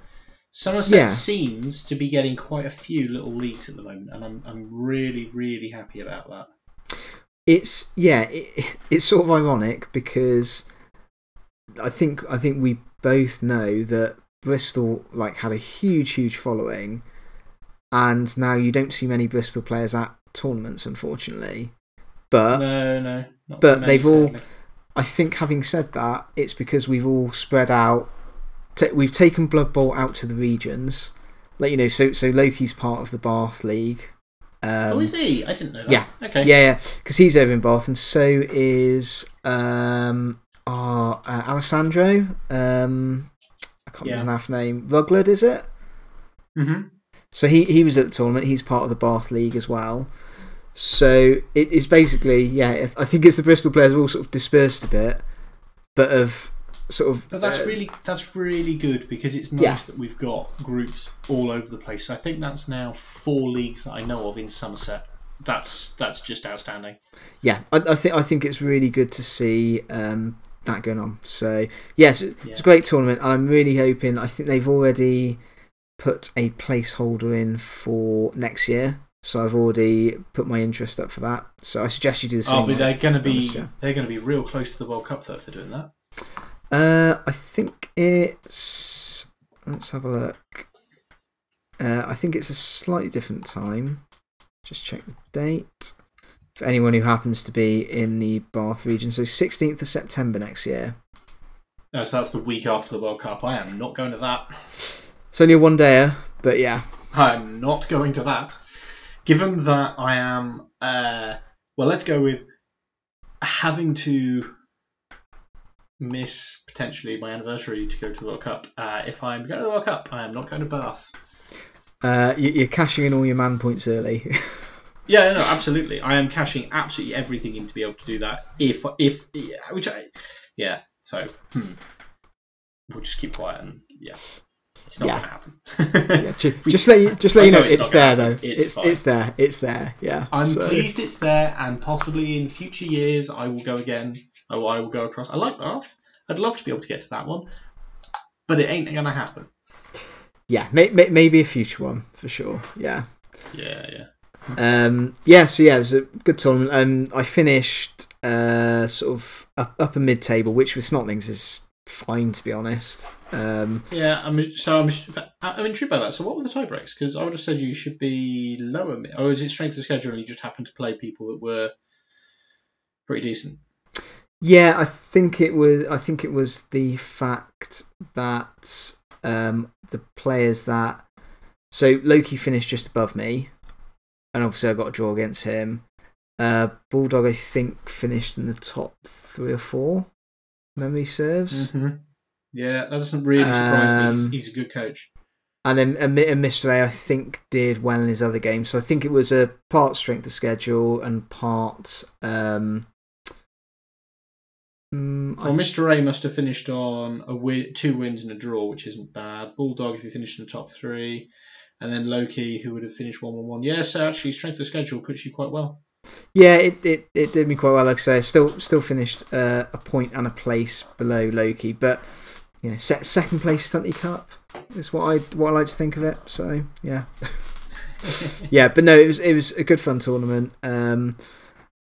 Somerset Yeah. seems to be getting quite a few little leaks at the moment, and I'm I'm really really happy about that. it's yeah, it, it's sort of ironic because I think I think we both know that Bristol like had a huge, huge following, and now you don't see many Bristol players at tournaments, unfortunately. But no, no, not but they've all- I think, having said that, it's because we've all spread out. We've taken Blood Bowl out to the regions, like you know. So so Loki's part of the Bath League. Um, oh, is he? I didn't know that. yeah. Okay. Yeah, yeah, because he's over in Bath, and so is um, our, uh, Alessandro. Um, I can't remember his Yeah. half name. Rugled, is it? hmm So he, he was at the tournament. He's part of the Bath League as well. So it is basically, yeah, I think it's the Bristol players have all sort of dispersed a bit, but have sort of. But that's uh, really that's really good because it's nice Yeah. that we've got groups all over the place. I think that's now four leagues that I know of in Somerset. That's that's just outstanding. yeah, I, I think I think it's really good to see um, that going on. So yes, it's Yeah. a great tournament. I'm really hoping. I think they've already put a placeholder in for next year, so I've already put my interest up for that. So I suggest you do the same. Oh, but they're going to be yeah. they're going to be real close to the World Cup though if they're doing that. Uh, I think it's. Let's have a look. Uh, I think it's a slightly different time. Just check the date. For anyone who happens to be in the Bath region. So, 16th of September next year. No, so that's the week after the World Cup. I am not going to that. It's only a one dayer, but yeah. I'm not going to that. Given that I am, uh, well, let's go with having to miss potentially my anniversary to go to the World Cup. Uh, if I'm going to the World Cup, I am not going to Bath. Uh, you- you're cashing in all your man points early. <laughs> Yeah, no, absolutely. I am cashing absolutely everything in to be able to do that. If, if, yeah, which I, yeah. So, hmm. we'll just keep quiet and yeah, it's not Yeah. going to happen. yeah, ju- <laughs> just, let you, just let you know, know it's it's, there gonna though. It's It's, it's there. It's there. Yeah. I'm so- pleased it's there, and possibly in future years I will go again. Oh, I will go across. I like Bath. I'd love to be able to get to that one, but it ain't going to happen. Yeah, may, may, maybe a future one for sure. Yeah. Yeah, yeah. Um, yeah, so yeah, it was a good tournament. Um, I finished uh, sort of up, upper mid table, which with Snotlings is fine to be honest. Um, Yeah, I'm so I'm I'm intrigued by that. So what were the tie breaks? Because I would have said you should be lower mid, or is it strength of schedule and you just happened to play people that were pretty decent? Yeah, I think it was. I think it was the fact that um, the players that so Loki finished just above me, and obviously I got a draw against him. Uh, Bulldog, I think, finished in the top three or four. Memory serves. Mm-hmm. Yeah, that doesn't really surprise me. He's, Um, he's a good coach. And then and and Mr. A, I think, did well in his other games. So I think it was a part strength of schedule and part. Um, mm, I- Well, Mr. A must have finished on a win, two wins and a draw, which isn't bad. Bulldog, if he finished in the top three, and then Loki, who would have finished one one one. Yeah, so actually, strength of schedule puts you quite well. yeah, it, it, it did me quite well. Like I say, still still finished uh, a point and a place below Loki, but you know, se- second place Stunty Cup is what I what I like to think of it. So yeah, <laughs> yeah, but no, it was it was a good fun tournament, um,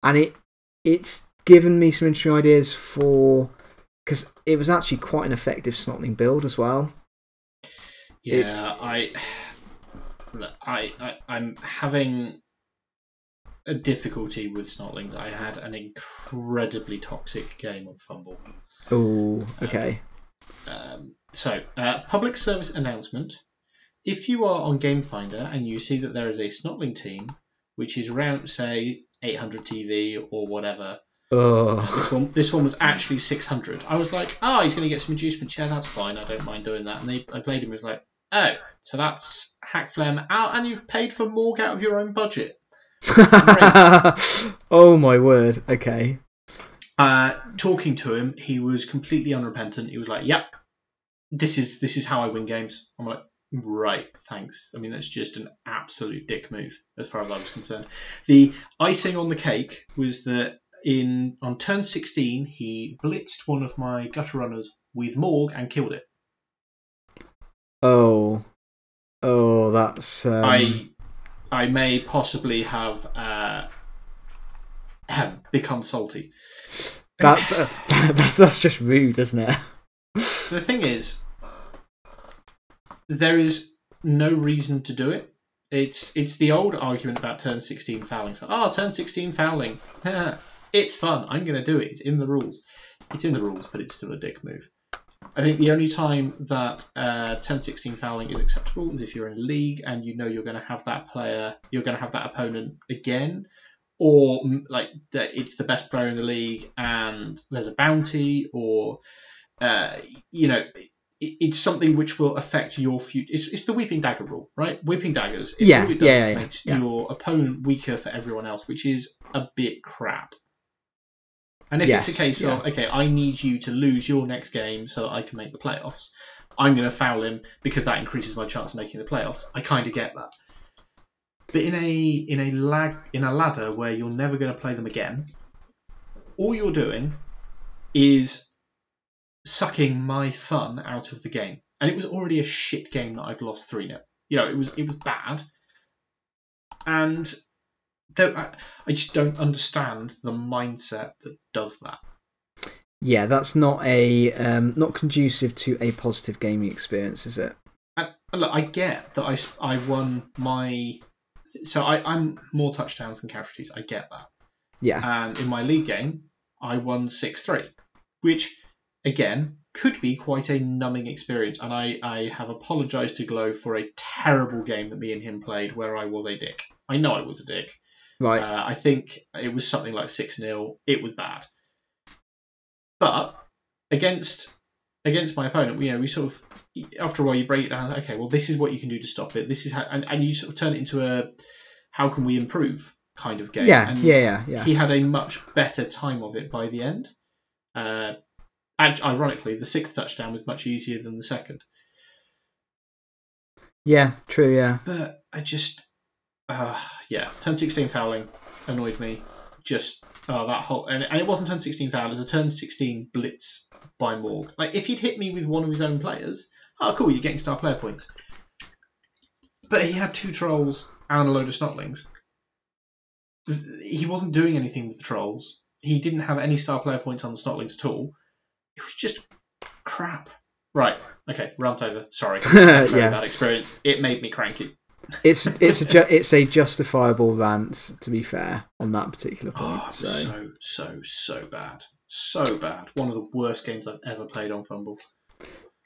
and it it's given me some interesting ideas for because it was actually quite an effective snotling build as well. It- Yeah, I, I, I, I'm having a difficulty with Snotlings. I had an incredibly toxic game of FUMBBL. Oh, okay. Um, so, uh, public service announcement. If you are on GameFinder and you see that there is a Snotling team, which is around, say, 800 TV or whatever, This one, this one was actually 600. I was like, oh, he's going to get some inducements. Yeah, that's fine. I don't mind doing that. And they, I played him. Was like, oh, so that's Hakflem out, and you've paid for Morg out of your own budget. <laughs> oh my word. Okay. Uh, talking to him, he was completely unrepentant. He was like, "Yep, this is this is how I win games." I'm like, "Right, thanks." I mean, that's just an absolute dick move, as far as I was concerned. The icing on the cake was that in on turn 16, he blitzed one of my gutter runners with Morg and killed it. Oh, oh, that's. Um, I I may possibly have uh, become salty. That, that <laughs> that's that's just rude, isn't it? The thing is, there is no reason to do it. It's it's the old argument about turn 16 fouling. So, oh, turn 16 fouling. <laughs> it's fun. I'm going to do it. It's in the rules. It's in the rules, but it's still a dick move. I think the only time that uh, turn 16 fouling is acceptable is if you're in a league and you know you're going to have that player, you're going to have that opponent again, or mm, like that it's the best player in the league and there's a bounty, or uh, you know it's something which will affect your future. It's, it's the weeping dagger rule, right? Weeping daggers. It, Yeah, all it does yeah, yeah, makes yeah. your opponent weaker for everyone else, which is a bit crap. And if Yes, it's a case of okay, I need you to lose your next game so that I can make the playoffs, I'm going to foul him because that increases my chance of making the playoffs. I kind of get that. But in a in a lag in a ladder where you're never going to play them again, all you're doing is sucking my fun out of the game. And it was already a shit game that I'd lost 3 0. You know, it was it was bad. And there, I, I just don't understand the mindset that does that. Yeah, that's not a um, not conducive to a positive gaming experience, is it? And, and look, I get that I, I won my. So I, I'm more touchdowns than casualties. I get that. Yeah, And in my league game, I won 6 3, which, again, could be quite a numbing experience. And I, I have apologised to Glow for a terrible game that me and him played where I was a dick. I know I was a dick. Right. Uh, I think it was something like 6 0. It was bad. But against against my opponent, you know, we sort of after a while you break it down. Okay, well, this is what you can do to stop it. This is how, and, and you sort of turn it into a how can we improve kind of game. yeah, And yeah, yeah, yeah. He had a much better time of it by the end. Uh, and ironically, the sixth touchdown was much easier than the second. Yeah, true. Yeah, But I just, uh, yeah, turn 16 fouling annoyed me. Just, oh, that whole, and, and it wasn't turn 16 foul, it was a turn 16 blitz by Morg. Like, if he'd hit me with one of his own players, oh, cool, you're getting star player points. But he had two trolls and a load of snotlings. He wasn't doing anything with the trolls. He didn't have any star player points on the snotlings at all. It was just crap. Right, okay, rant over. Sorry. <laughs> Yeah. bad experience. It made me cranky. It's it's a it's a justifiable rant to be fair on that particular point. Oh, so so so so bad, so bad. One of the worst games I've ever played on FUMBBL.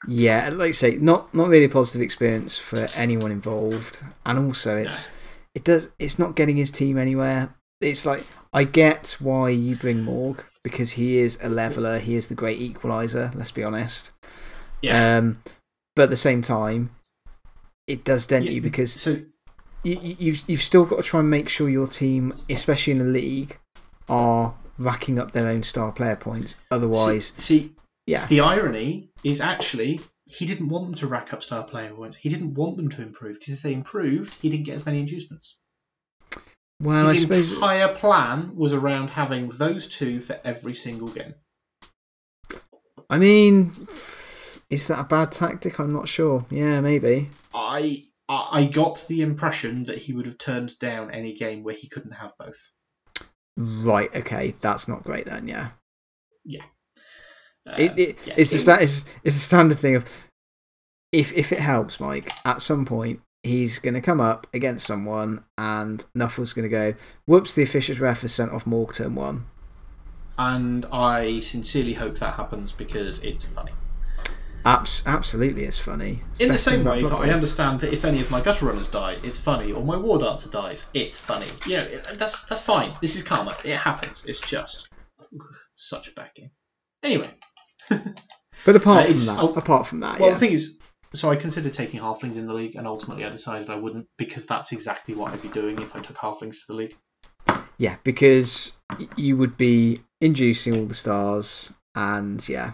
yeah, like I say, not not really a positive experience for anyone involved, and also it's it does it's not getting his team anywhere. It's like I get why you bring Morg because he is a leveler, he is the great equalizer. Let's be honest. Yeah. Um, but at the same time, it does dent Yeah, you because so you, you- you've, you've still got to try and make sure your team, especially in the league, are racking up their own star player points. Otherwise, see yeah. the irony is actually he didn't want them to rack up star player points. He didn't want them to improve because if they improved, he didn't get as many inducements. Well, I His suppose. entire plan was around having those two for every single game. I mean, is that a bad tactic? I'm not sure. Yeah, maybe. I I I got the impression that he would have turned down any game where he couldn't have both. Right, okay. That's not great then, yeah. Uh, It, it, yeah, it's, the it sta- it's, it's the standard thing of if, if it helps, Mike, at some point he's going to come up against someone and Nuffle's going to go, whoops, the official's ref has sent off Morg turn one. and I sincerely hope that happens because it's funny. Abs- absolutely, it's funny. It's In the same way that I understand that if any of my gutter runners die, it's funny, or my war dancer dies, it's funny. You know, it- that's that's fine. This is karma. It happens. It's just such game. Anyway, <laughs> But apart Uh, from that, oh, apart from that, well, yeah. the thing is, so I considered taking halflings in the league, and ultimately I decided I wouldn't because that's exactly what I'd be doing if I took halflings to the league. yeah, because you would be inducing all the stars, and yeah,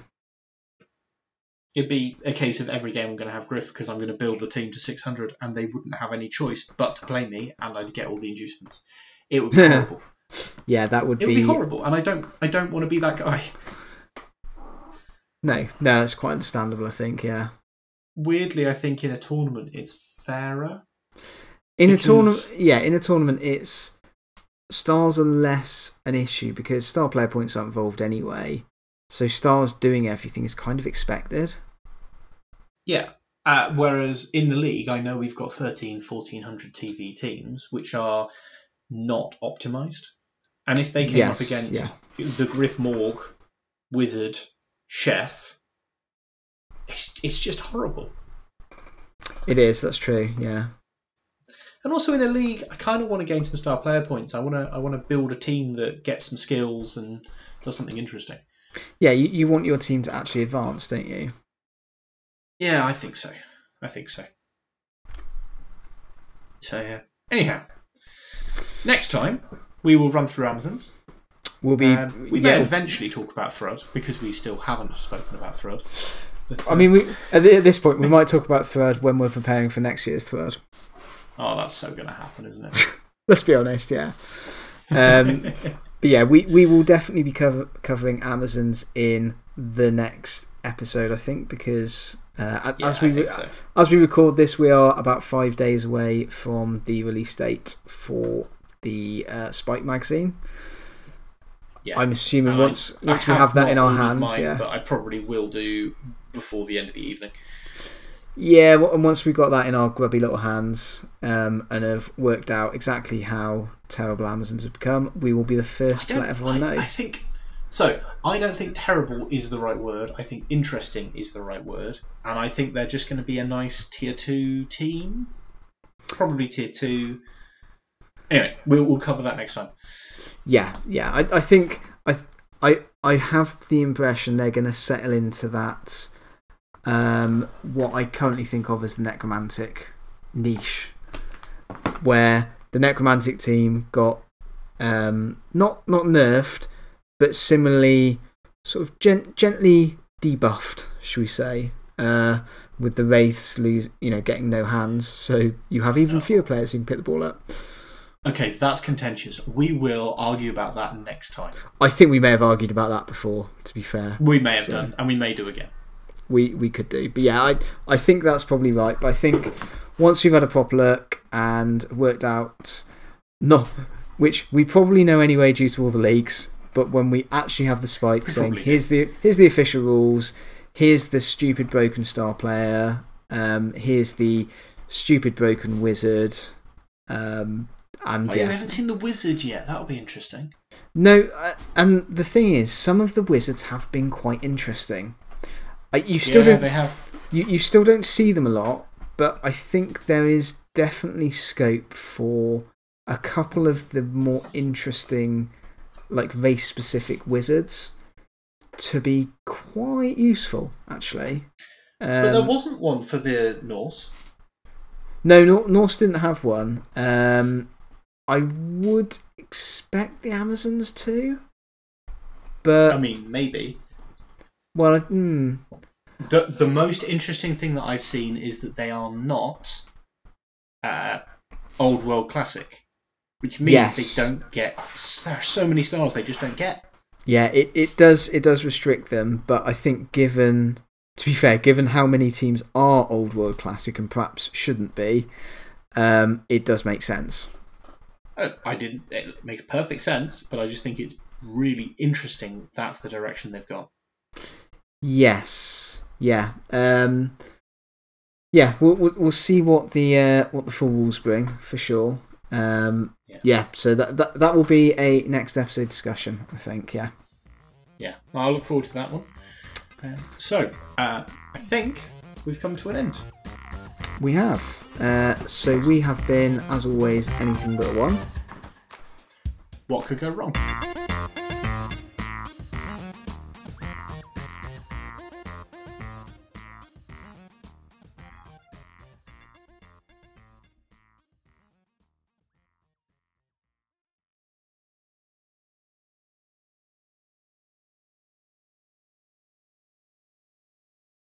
It'd be a case of every game I'm going to have Griff because I'm going to build the team to 600, and they wouldn't have any choice but to play me, and I'd get all the inducements. It would be <laughs> horrible. yeah, that would It would be be horrible, and I don't, I don't want to be that guy. no, no, that's quite understandable. I think, yeah. Weirdly, I think in a tournament it's fairer. In a tournament, yeah, in a tournament, it's stars are less an issue because star player points aren't involved anyway. So stars doing everything is kind of expected. Yeah. Uh, whereas in the league, I know we've got 13, 1400 TV teams, which are not optimized. And if they came Yes, up against the Griff Morg, Wizard, Chef, it's, it's just horrible. It is, that's true, yeah. And also in the league, I kind of want to gain some star player points. I want to I want to build a team that gets some skills and does something interesting. Yeah, you, you want your team to actually advance, don't you? Yeah, I think so. I think so. So yeah. Anyhow, next time we will run through Amazons. We'll be. And we may yeah, eventually talk about Thrud because we still haven't spoken about Thrud. But, I uh, mean, we, at, this point, we might talk about Thrud when we're preparing for next year's Thrud. oh, that's so going to happen, isn't it? <laughs> Let's be honest, yeah. Um, <laughs> but yeah, we, we will definitely be cover, covering Amazons in the next episode, I think, because uh, Yeah, as, we, think so. as we record this, we are about five days away from the release date for the uh, Spike magazine. Yeah. I'm assuming And I- once, I once we have that in our hands, mine, yeah. But I probably will do before the end of the evening. Yeah, and once we've got that in our grubby little hands um, and have worked out exactly how terrible Amazons have become, we will be the first to let everyone I, know. I think so. I don't think terrible is the right word. I think interesting is the right word, and I think they're just going to be a nice tier two team, probably tier two. Anyway, we'll, we'll cover that next time. Yeah, yeah. I, I think I, I, I have the impression they're going to settle into that, um, what I currently think of as the necromantic niche, where the necromantic team got um, not, not nerfed, but similarly sort of gent gently debuffed, should we say, uh, with the wraiths lose, you know, getting no hands. So you have even fewer players who can pick the ball up. Okay, that's contentious. We will argue about that next time. I think we may have argued about that before, to be fair. We may have So- done, and we may do again. We, we could do. But yeah, I, I think that's probably right. But I think once we've had a proper look and worked out, no, which we probably know anyway due to all the leaks, but when we actually have the spike We saying, do. here's the, here's the official rules, here's the stupid broken star player, um, here's the stupid broken wizard, um, and Oh, yeah. We haven't seen the wizard yet. That'll be interesting. No, uh, and the thing is, some of the wizards have been quite interesting. Uh, you still yeah, don't they have. you, you still don't see them a lot, but I think there is definitely scope for a couple of the more interesting, like race specific wizards to be quite useful, actually. Um, But there wasn't one for the Norse. no, Nor- Norse didn't have one. Um, I would expect the Amazons to. But, I mean, maybe. well, hmm. The the most interesting thing that I've seen is that they are not uh, old world classic, which means Yes. they don't get. There are so many stars they just don't get. Yeah, it, it does it does restrict them, but I think given to be fair, given how many teams are old world classic and perhaps shouldn't be, um, it does make sense. Uh, I didn't. It makes perfect sense, but I just think it's really interesting. That's the direction they've got. Yes, yeah, um, yeah. We'll, we'll we'll see what the uh, what the full rules bring for sure. Um, Yeah. yeah. so that, that that will be a next episode discussion, I think. Yeah. Yeah, I'll look forward to that one. Um, so uh, I think we've come to an end. We have. Uh, so we have been, as always, anything but one. What could go wrong?